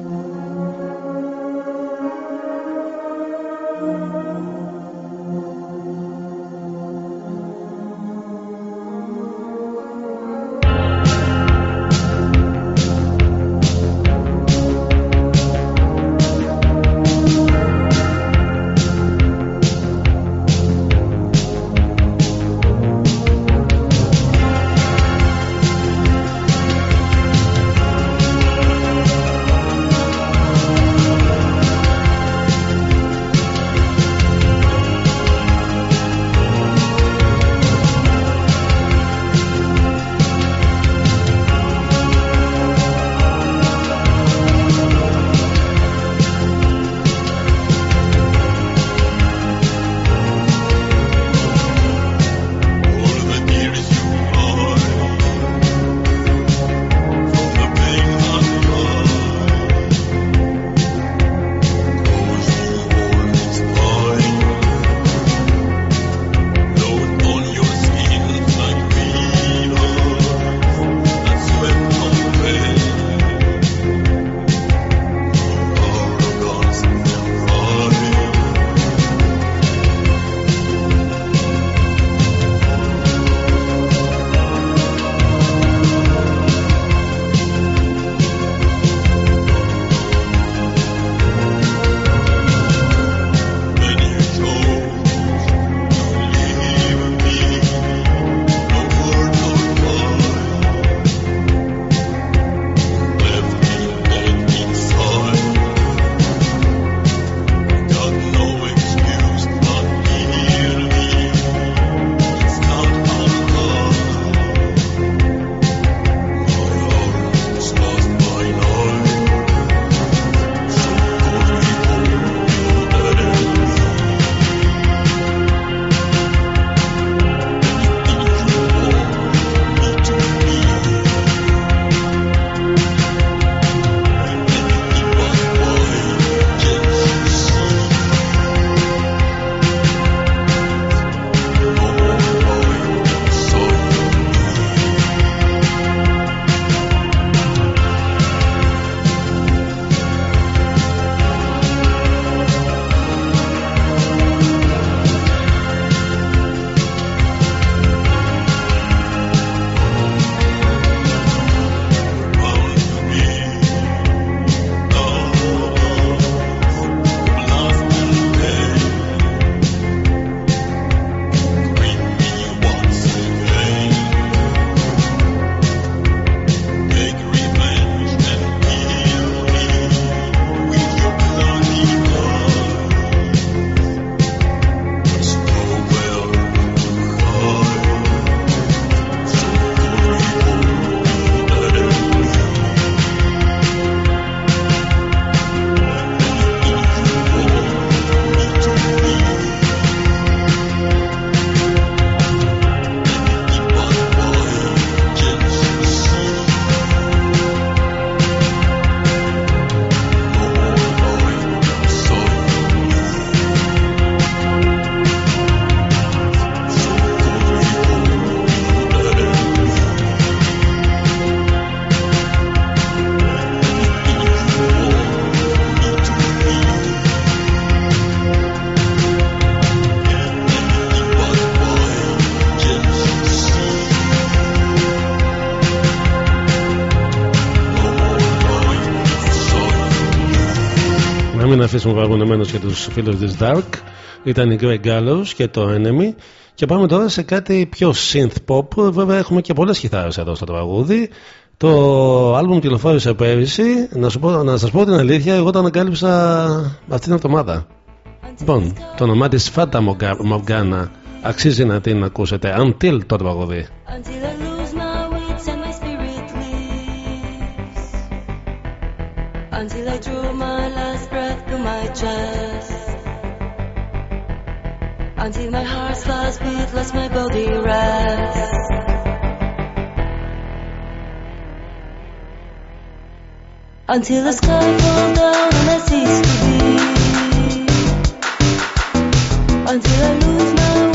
Μην αφήσουμε παραπονεμένους και τους φίλους της Dark. Ήταν η Grey Gallows και το Enemy. Και πάμε τώρα σε κάτι πιο synth pop. Βέβαια έχουμε και πολλές κιθάρες εδώ στο τραγούδι. Το άλμπουμ κυκλοφόρησε πέρυσι. Να, σου πω, να σας πω την αλήθεια εγώ το ανακάλυψα αυτή την εβδομάδα. Λοιπόν το όνομά της Fata Morgana αξίζει να την ακούσετε Until το τραγούδι. Until I lose my chest. Until my heart's last beat lets my body rest. Until the sky falls down and I cease to be. Until I lose my wits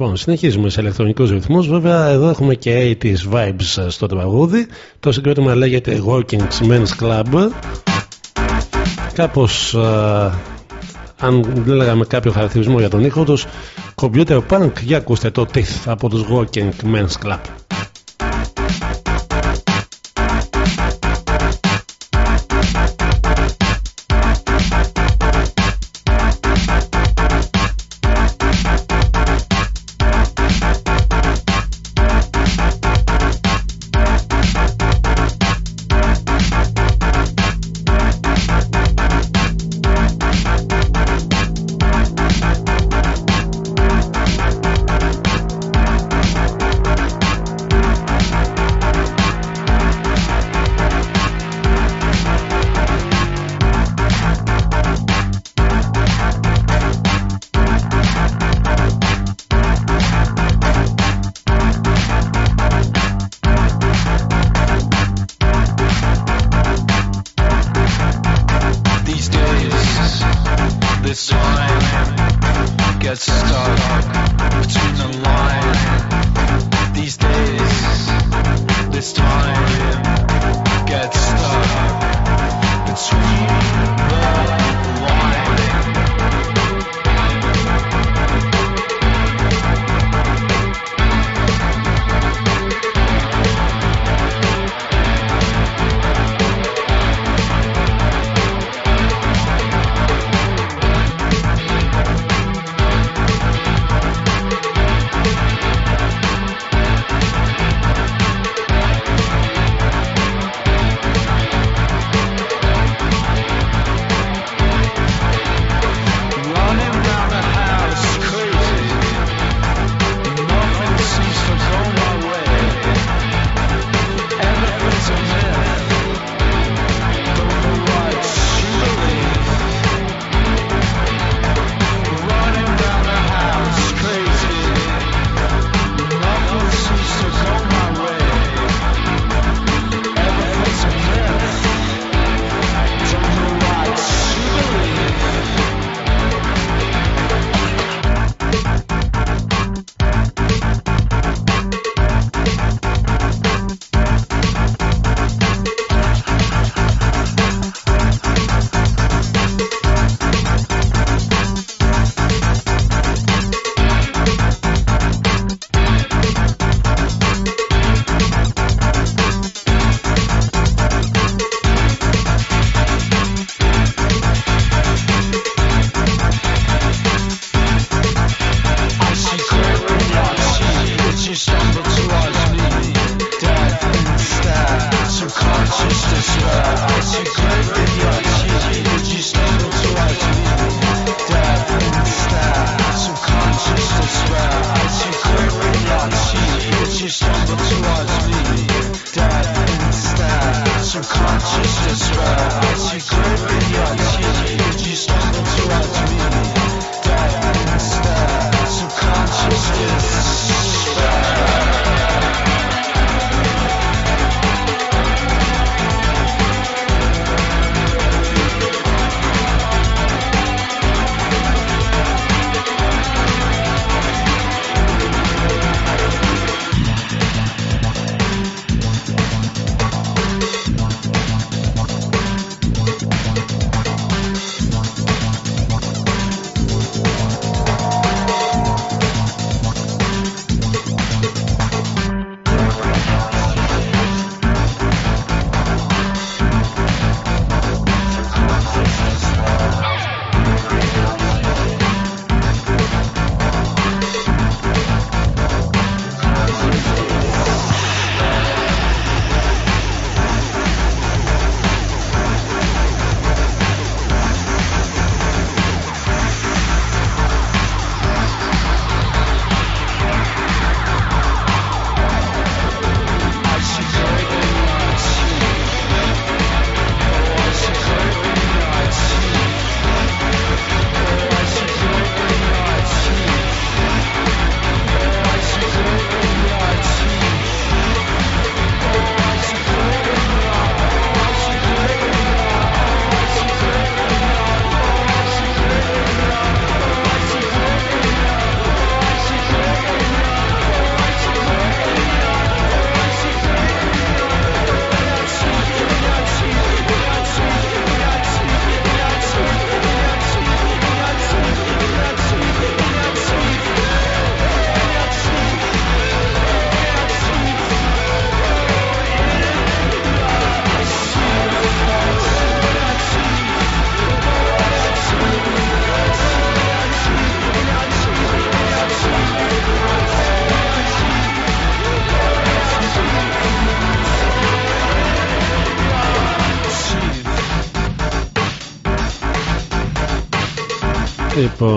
λοιπόν, συνεχίζουμε σε ηλεκτρονικούς ρυθμούς. Βέβαια, εδώ έχουμε και 80s vibes στο τραγούδι. Το συγκρότημα λέγεται Working Men's Club. Κάπως, α, αν λέγαμε κάποιο χαρακτηρισμό για τον ήχο τους, computer punk, για ακούστε το Teeth από τους Working Men's Club.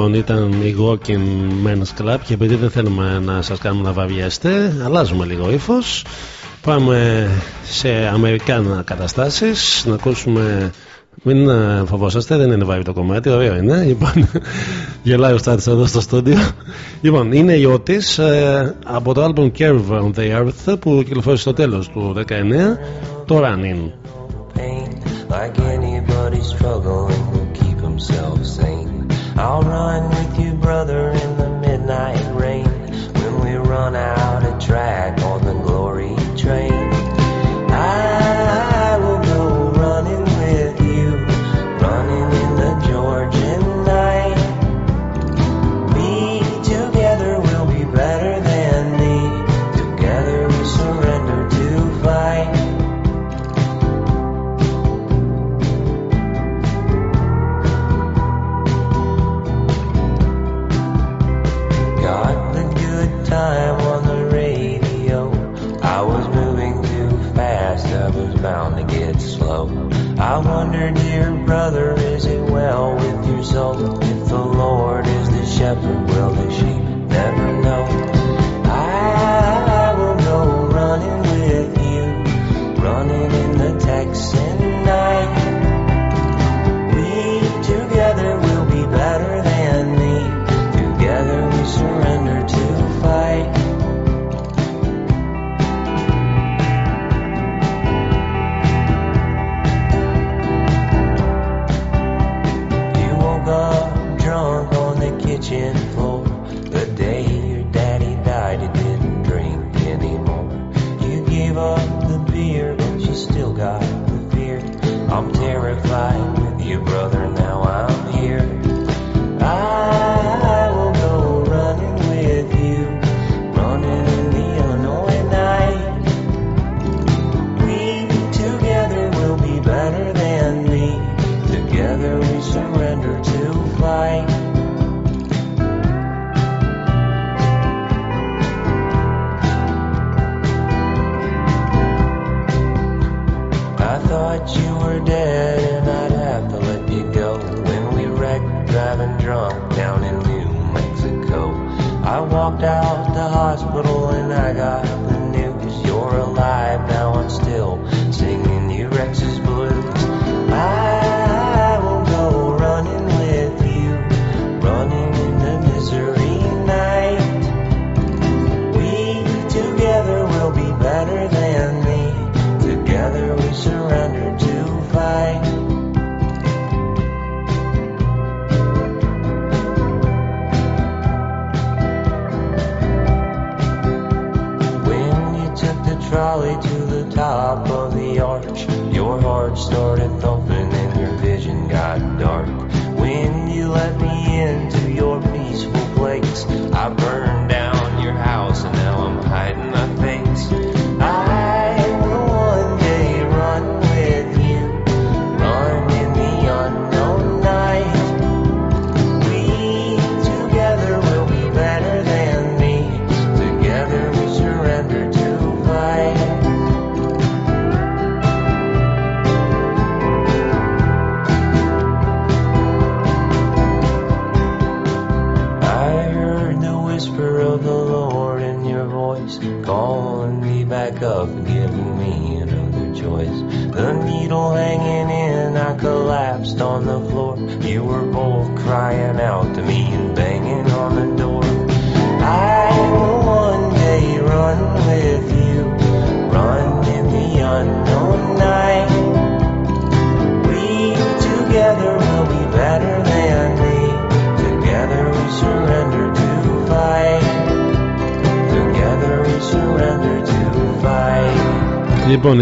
Λοιπόν, ήταν η Walking Men's Club και επειδή δεν θέλουμε να σας κάνουμε να βαβιέστε. αλλάζουμε λίγο ύφος. Πάμε σε αμερικάνα καταστάσεις, να ακούσουμε... Μην ε, φοβόσαστε, δεν είναι βαρύ το κομμάτι, ωραίο είναι. Λοιπόν, γελάει ο Στάτης εδώ στο στούντιο. Λοιπόν, είναι η Otis ε, από το album Curve on the Earth που κυκλοφόρησε στο τέλος του 19, το Running. Like struggling will keep himself I'll run with you, brother.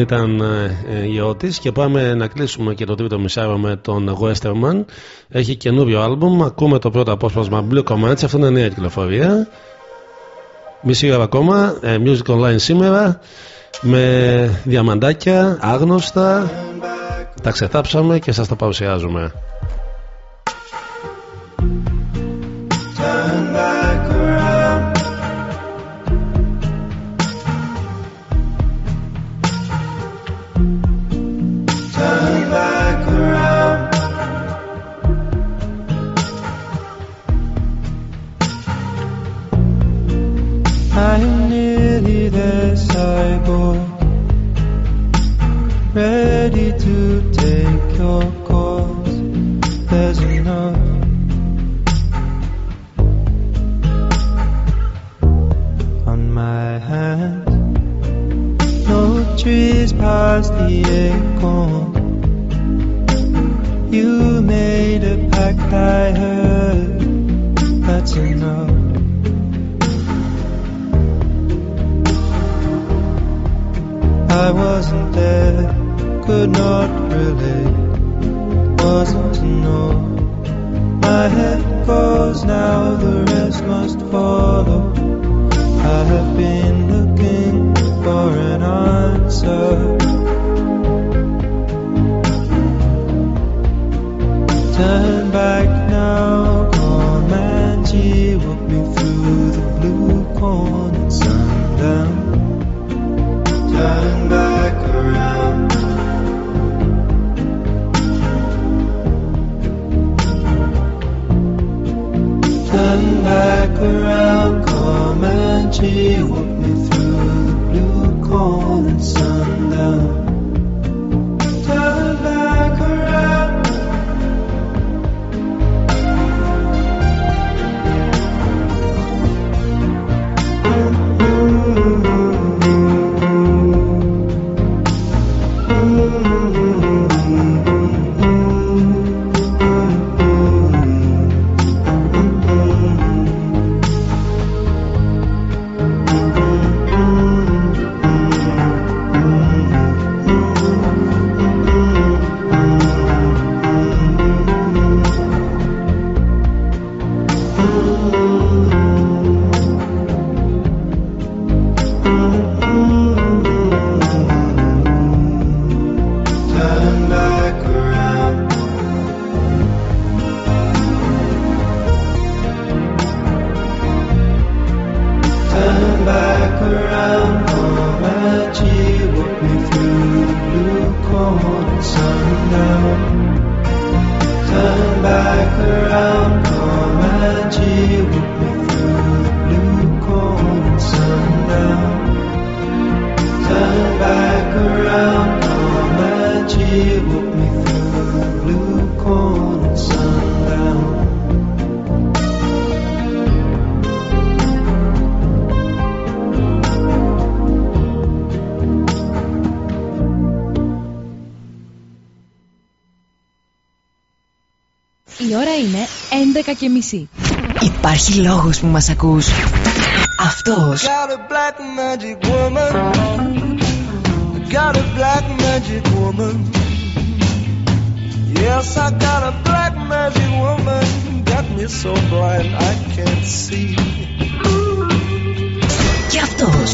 ήταν ε, ε, η και πάμε να κλείσουμε και το τρίτο μισάρο με τον Westerman. Έχει καινούριο άλμπουμ. Ακούμε το πρώτο απόσπασμα Blue Comanche. Αυτό είναι νέα κυκλοφορία. Μισή ώρα ακόμα. Ε, Music Online σήμερα. Με διαμαντάκια άγνωστα. Τα ξεθάψαμε και σας τα παρουσιάζουμε. my head goes now, the rest must follow. I have been looking for an answer. Turn back και μισή. Υπάρχει λόγο που μα ακούς. αυτό Yes, I got a black magic woman. Got me so blind I can't see. Και αυτός.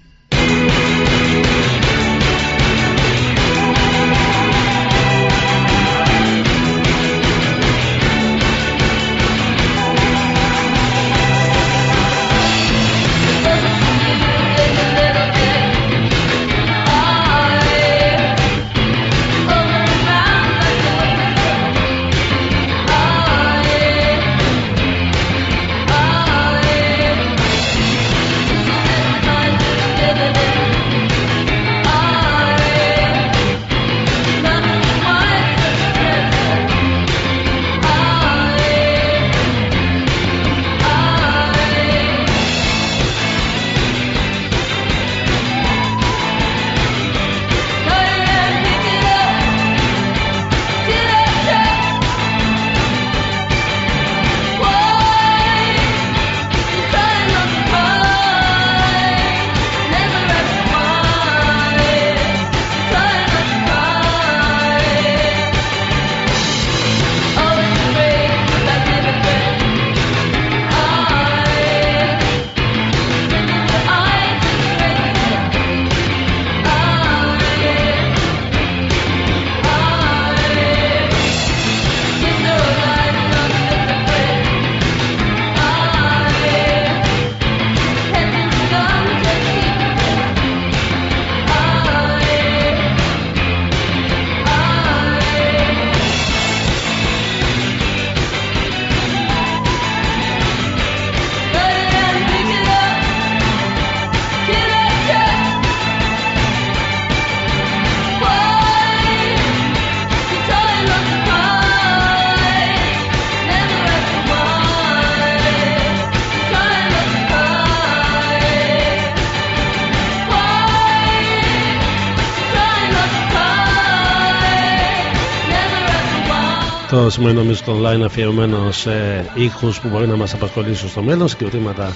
το σημερινό Music Online αφιερωμένο σε ήχους που μπορεί να μας απασχολήσουν στο μέλλον, συγκροτήματα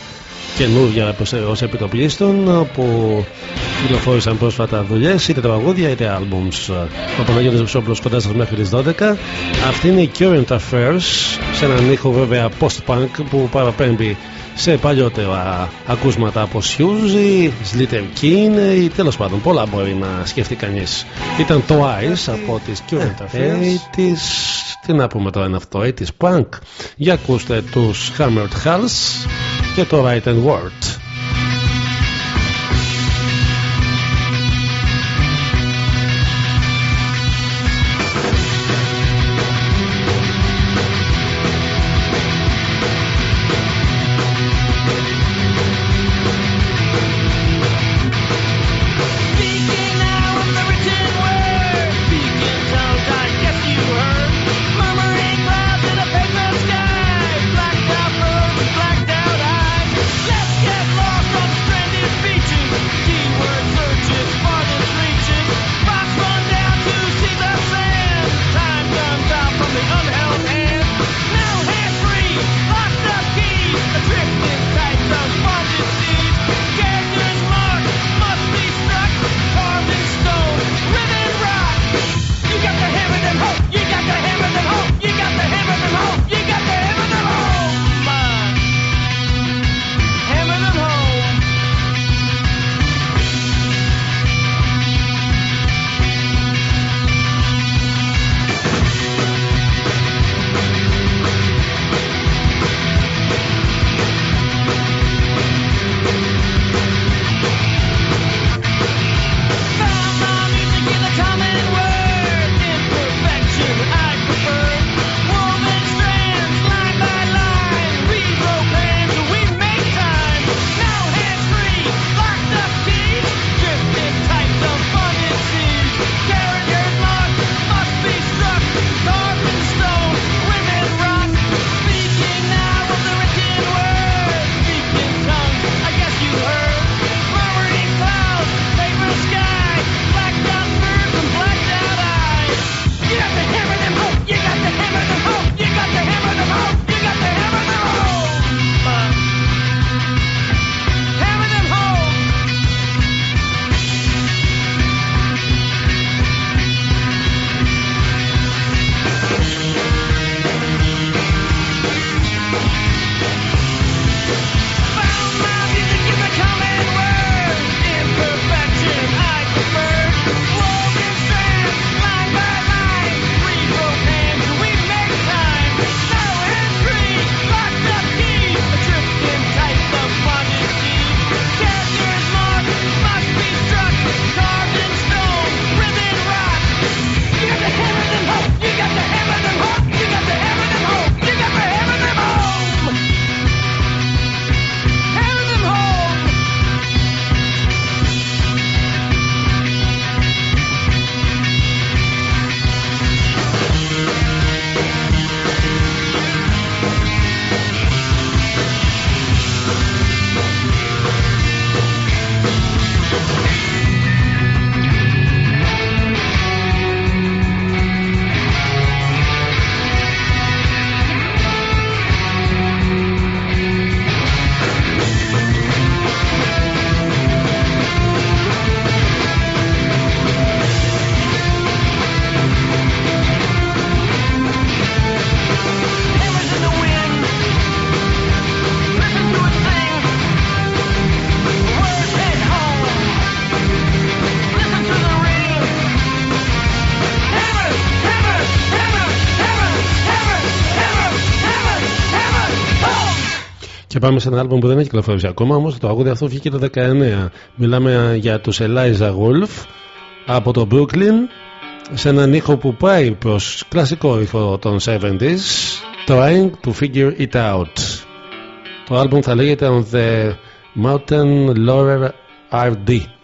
καινούργια ως επιτοπλίστων που κυκλοφόρησαν πρόσφατα δουλειές, είτε τραγούδια είτε albums. Ο Παναγιώτης Βουσόπουλος κοντά σας μέχρι τις 12. Αυτή είναι η Current Affairs, σε έναν ήχο βέβαια post-punk που παραπέμπει σε παλιότερα ακούσματα από Σιούζη, Σλίτερ Κίν ή τέλος πάντων πολλά μπορεί να σκεφτεί κανείς. Ήταν το Ice από τις Current Affairs. Τι να πούμε τώρα είναι αυτό, έτσι Punk. Για ακούστε τους Hammered Hells και το Right and Word. πάμε σε ένα άλμπομ που δεν έχει κυκλοφορήσει ακόμα, όμως το τραγούδι αυτό βγήκε το 19. Μιλάμε για τους Eliza Wolf από το Brooklyn σε έναν ήχο που πάει προς κλασικό ήχο των 70s. Trying to figure it out. Το άλμπομ θα λέγεται On the Mountain lower RD.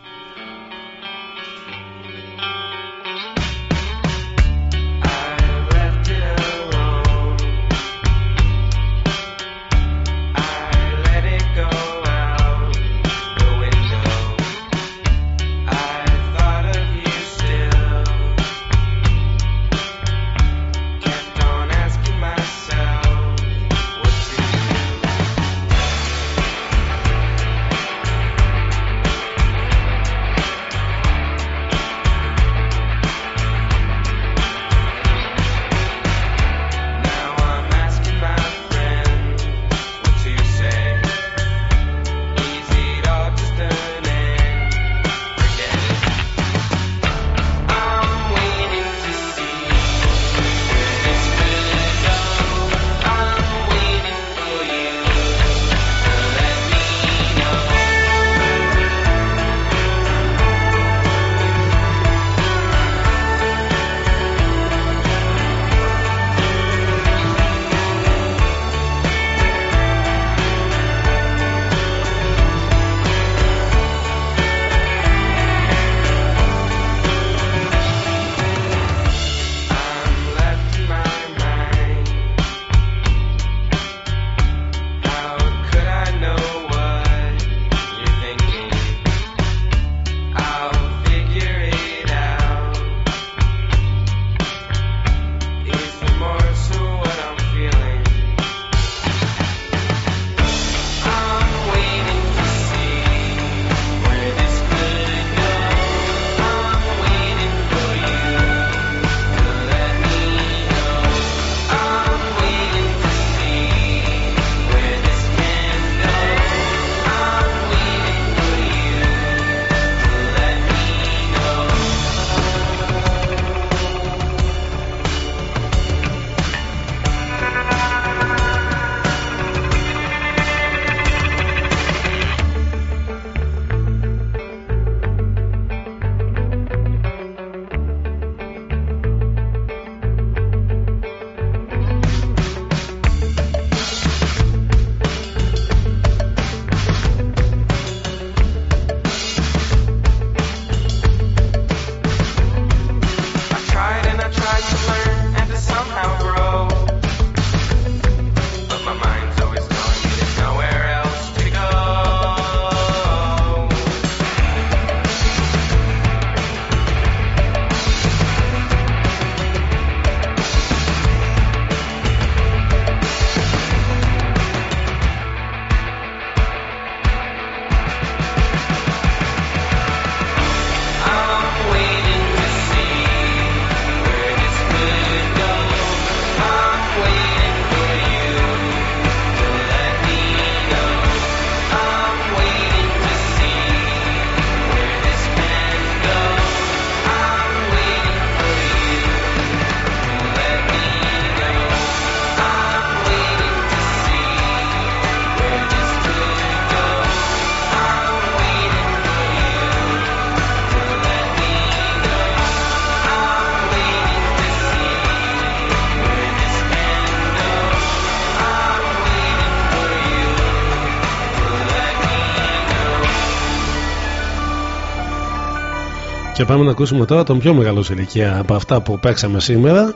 Και πάμε να ακούσουμε τώρα τον πιο μεγάλο σε ηλικία από αυτά που παίξαμε σήμερα.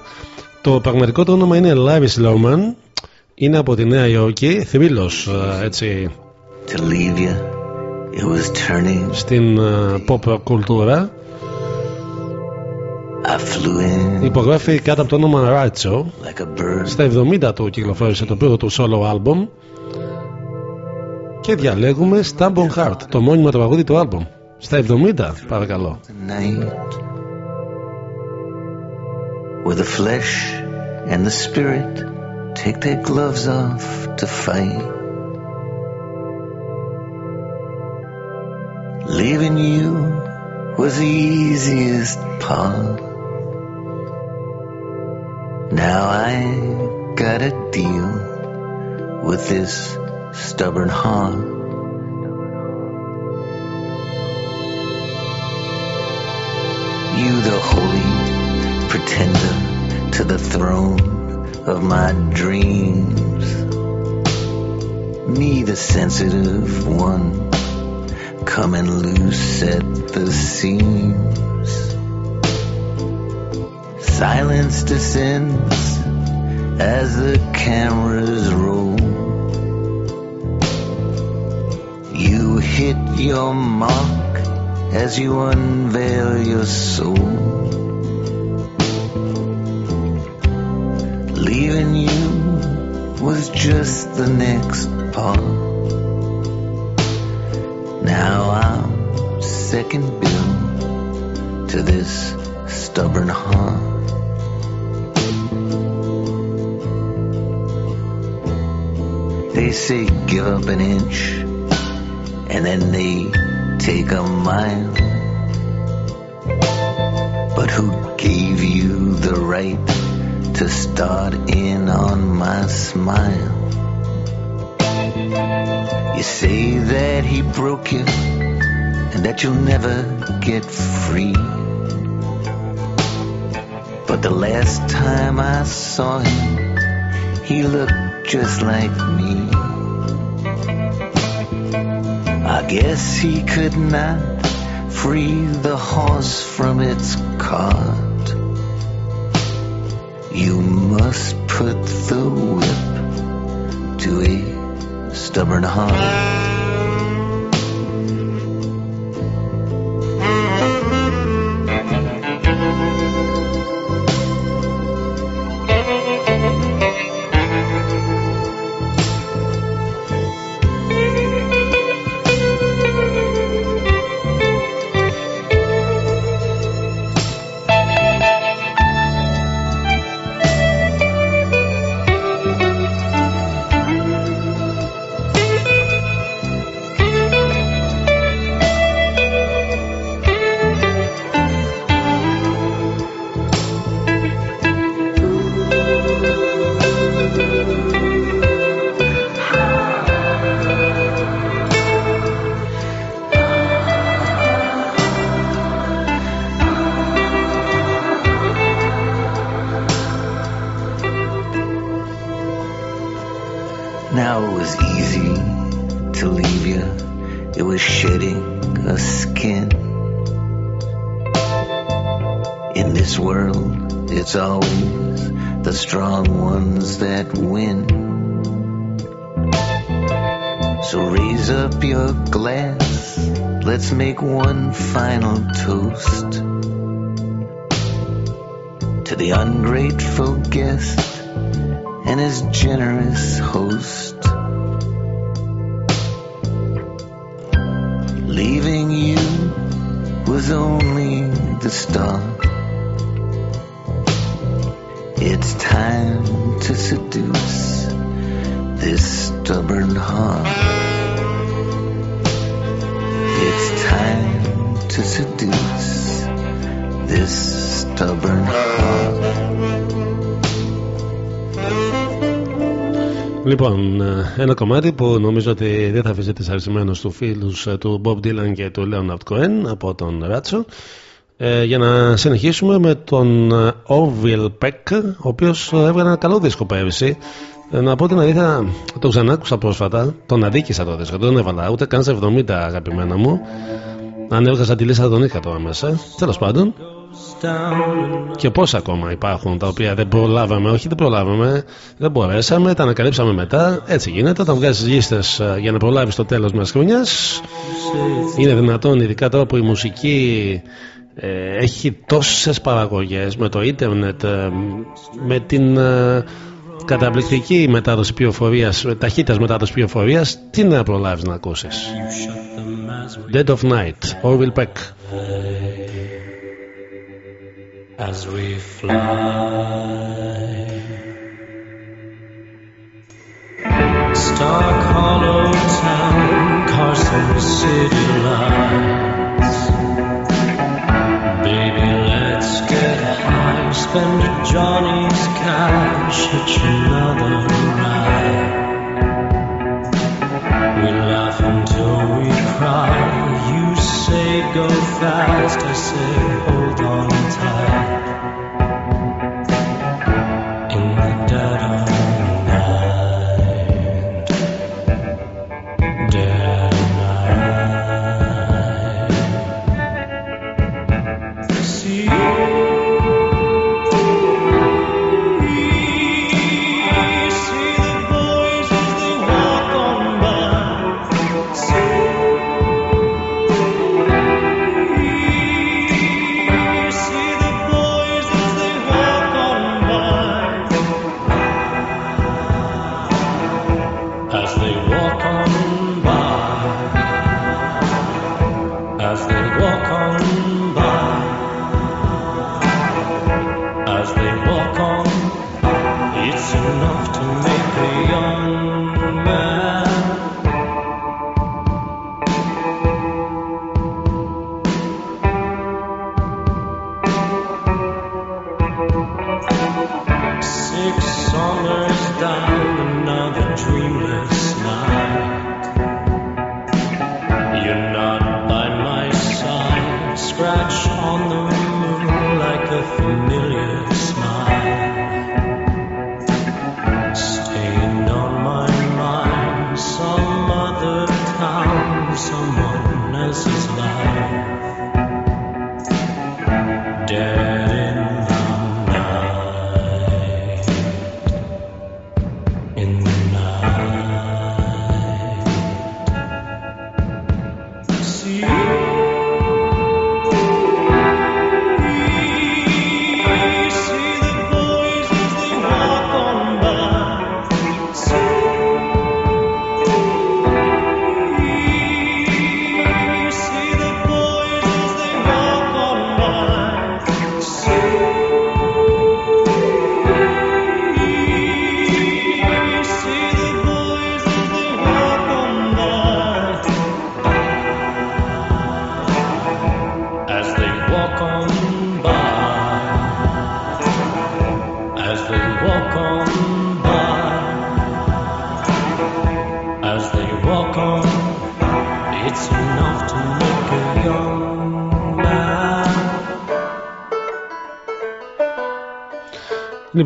Το πραγματικό του όνομα είναι Larry Slowman. Είναι από τη Νέα Υόρκη, θρύλος έτσι To leave you, it was turning. στην ε, pop κουλτούρα. I flew in Υπογράφει κάτω από το όνομα Ράτσο. like a bird. Στα 70 του κυκλοφόρησε το πρώτο του solo album. Και διαλέγουμε Stubborn Heart, το μόνιμο τραγούδι του album. Στα 70, παρακαλώ. night where the flesh and the spirit take their gloves off to fight. Leaving you was the easiest part. Now I gotta deal with this stubborn heart. You, the holy pretender to the throne of my dreams. Me, the sensitive one, coming loose at the seams. Silence descends as the cameras roll. You hit your mark as you unveil your soul. Leaving you was just the next part. Now I'm second bill to this stubborn heart. They say give up an inch and then they take a mile. But who gave you the right to start in on my smile? You say that he broke you and that you'll never get free. But the last time I saw him, he looked just like me. I guess he could not free the horse from its cart. You must put the whip to a stubborn heart. Λοιπόν, ε, ένα κομμάτι που νομίζω ότι δεν θα αφήσει δυσαρεσμένο τους φίλους του Bob Dylan και του Leonard Cohen από τον Ράτσο. Ε, για να συνεχίσουμε με τον ε, Orville Peck, ο οποίος έβγαλε ένα καλό δίσκο πέρυσι. Ε, να πω την αλήθεια, τον ξανάκουσα πρόσφατα. Τον αδίκησα το δίσκο, δεν τον έβαλα ούτε καν σε 70 αγαπημένα μου. Αν έβγαζα τη λίστα θα τον είχα τώρα μέσα. Τέλος πάντων. Και πόσα ακόμα υπάρχουν τα οποία δεν προλάβαμε, όχι δεν προλάβαμε, δεν μπορέσαμε, τα ανακαλύψαμε μετά. Έτσι γίνεται. Όταν βγάζεις λίστες για να προλάβεις το τέλος μιας χρονιάς, είναι δυνατόν, ειδικά τώρα που η μουσική ε, έχει τόσες παραγωγές με το ίντερνετ ε, με την ε, καταπληκτική μετάδοση πληροφορίας ταχύτητας μετάδοσης πληροφορίας τι να προλάβεις να ακούσεις; Dead of Night Orville Peck as we fly. Stark Hollow Town, Carson City lights. Baby, let's get high, spend Johnny's cash, hitch another ride. We laugh until we cry. You say go fast, I say hold on tight.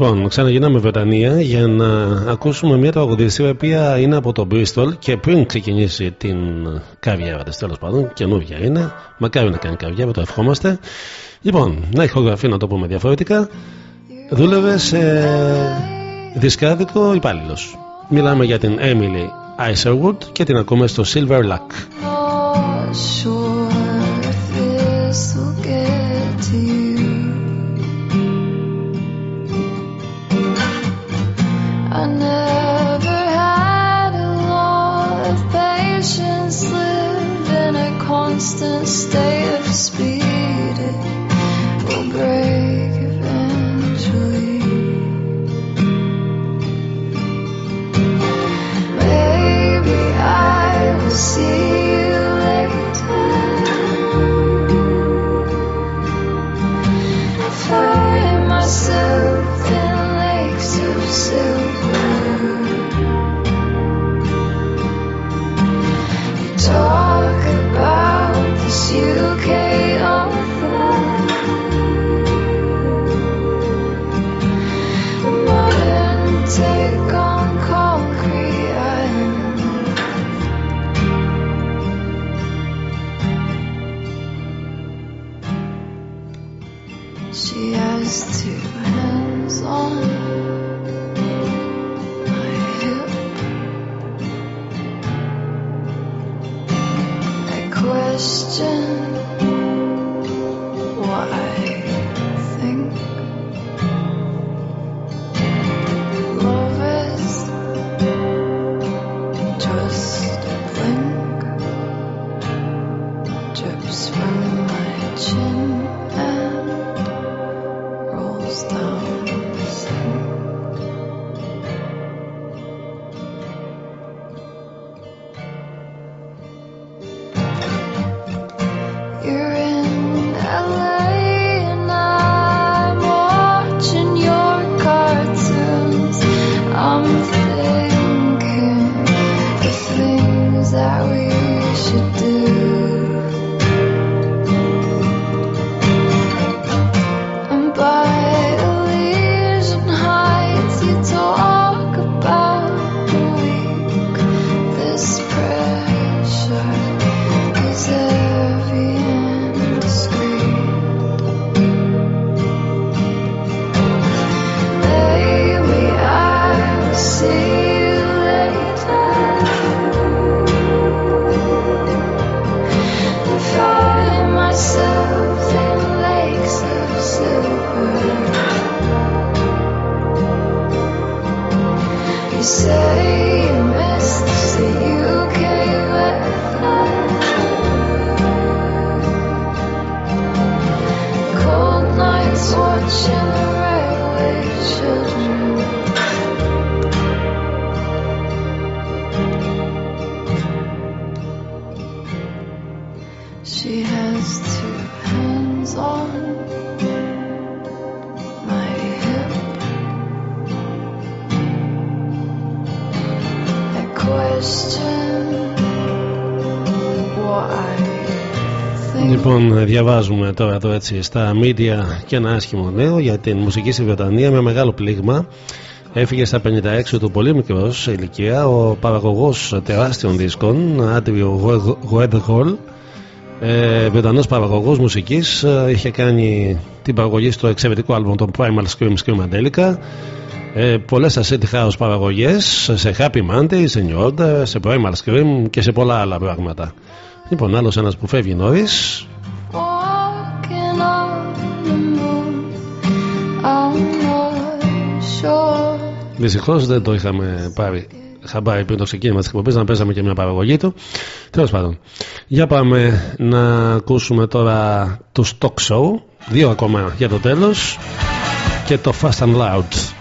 Λοιπόν, ξαναγυρνάμε Βρετανία για να ακούσουμε μια τραγουδίστρια η οποία είναι από το Bristol και πριν ξεκινήσει την καριέρα της τέλος πάντων, καινούργια είναι, μακάρι να κάνει καριέρα, το ευχόμαστε. Λοιπόν, να ηχογραφεί να το πούμε διαφορετικά, δούλευε σε δισκάδικο υπάλληλος. Μιλάμε για την Emily Iserwood και την ακούμε στο Silver Luck. State of speed. It will break eventually. Maybe I will see Λοιπόν, διαβάζουμε τώρα εδώ έτσι στα media και ένα άσχημο νέο για την μουσική στη Βρετανία με μεγάλο πλήγμα. Έφυγε στα 56 του πολύ μικρός σε ηλικία ο παραγωγός τεράστιων δίσκων, Άντριο Γουέντχολ. Ε, Βρετανός παραγωγός μουσικής ε, είχε κάνει την παραγωγή στο εξαιρετικό άλμπομ των Primal Scream Scream Angelica ε, πολλές acid house παραγωγές σε Happy Monday, σε New Order, σε Primal Scream και σε πολλά άλλα πράγματα λοιπόν άλλος ένας που φεύγει νωρίς Δυστυχώς δεν το είχαμε πάρει χαμπάρι πριν το ξεκίνημα της εκπομπής, να παίζαμε και μια παραγωγή του. Τέλος πάντων, για πάμε να ακούσουμε τώρα τους Talk Show. Δύο ακόμα για το τέλος. Και το Fast and Loud.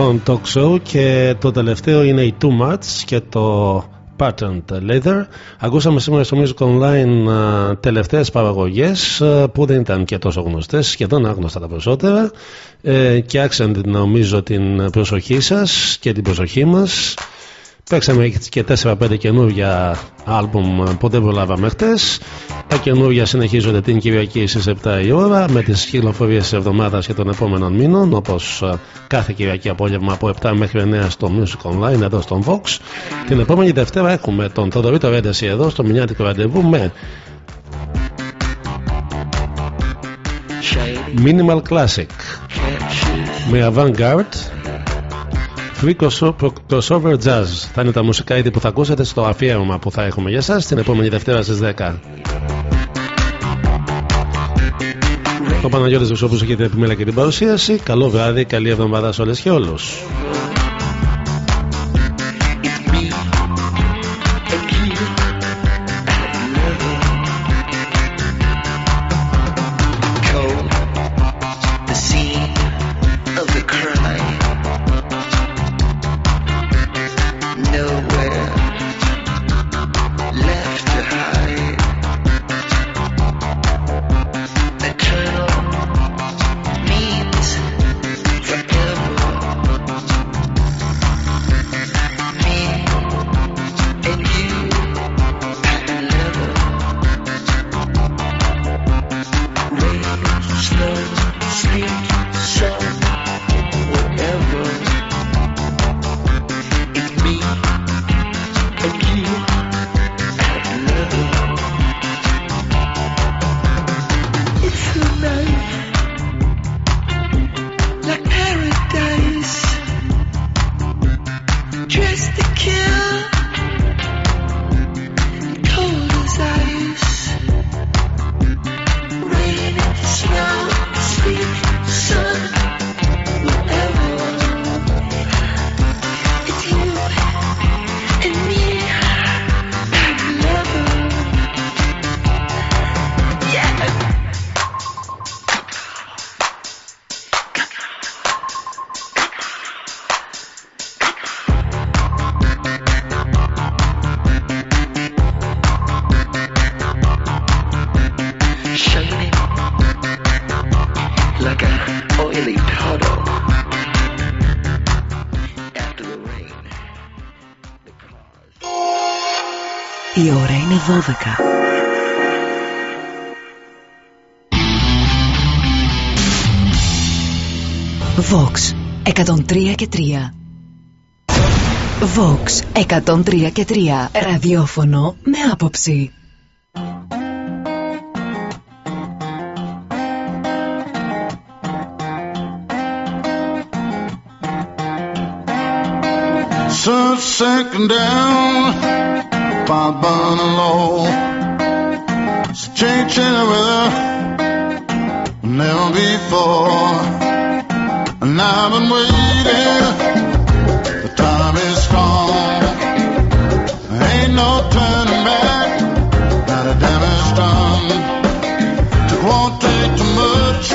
Λοιπόν, talk show και το τελευταίο είναι η Too Much και το Patterned Leather. Ακούσαμε σήμερα στο Music Online α, τελευταίες παραγωγές α, που δεν ήταν και τόσο γνωστές, σχεδόν άγνωστα τα περισσότερα ε, και άξαν νομίζω την προσοχή σας και την προσοχή μας. Παίξαμε και 4-5 καινούργια άλμπουμ που δεν προλάβαμε χτες. Τα καινούργια συνεχίζονται την Κυριακή στις 7 η ώρα με τις κυκλοφορίες της εβδομάδας και των επόμενων μήνων όπως ε, κάθε Κυριακή απόγευμα από 7 μέχρι 9 στο Music Online εδώ στον Vox. Την επόμενη Δευτέρα έχουμε τον Θοδωρή Ρέντεση εδώ στο Μηνιάτικο Ραντεβού με Minimal Classic με Avantgarde Free crossover- crossover Jazz θα είναι τα μουσικά είδη που θα ακούσετε στο αφιέρωμα που θα έχουμε για σας την επόμενη Δευτέρα στις 10. Ο Παναγιώτης Βουσόπουλος έχει την επιμέλεια και την παρουσίαση. Καλό βράδυ, καλή εβδομάδα σε όλες και όλους. Vox 103 και 3 Ραδιόφωνο με άποψη Sun sinking down, fire burning low. It's a change in the weather, never before. And I've been waiting, no turning back, now the damage done. It won't take too much,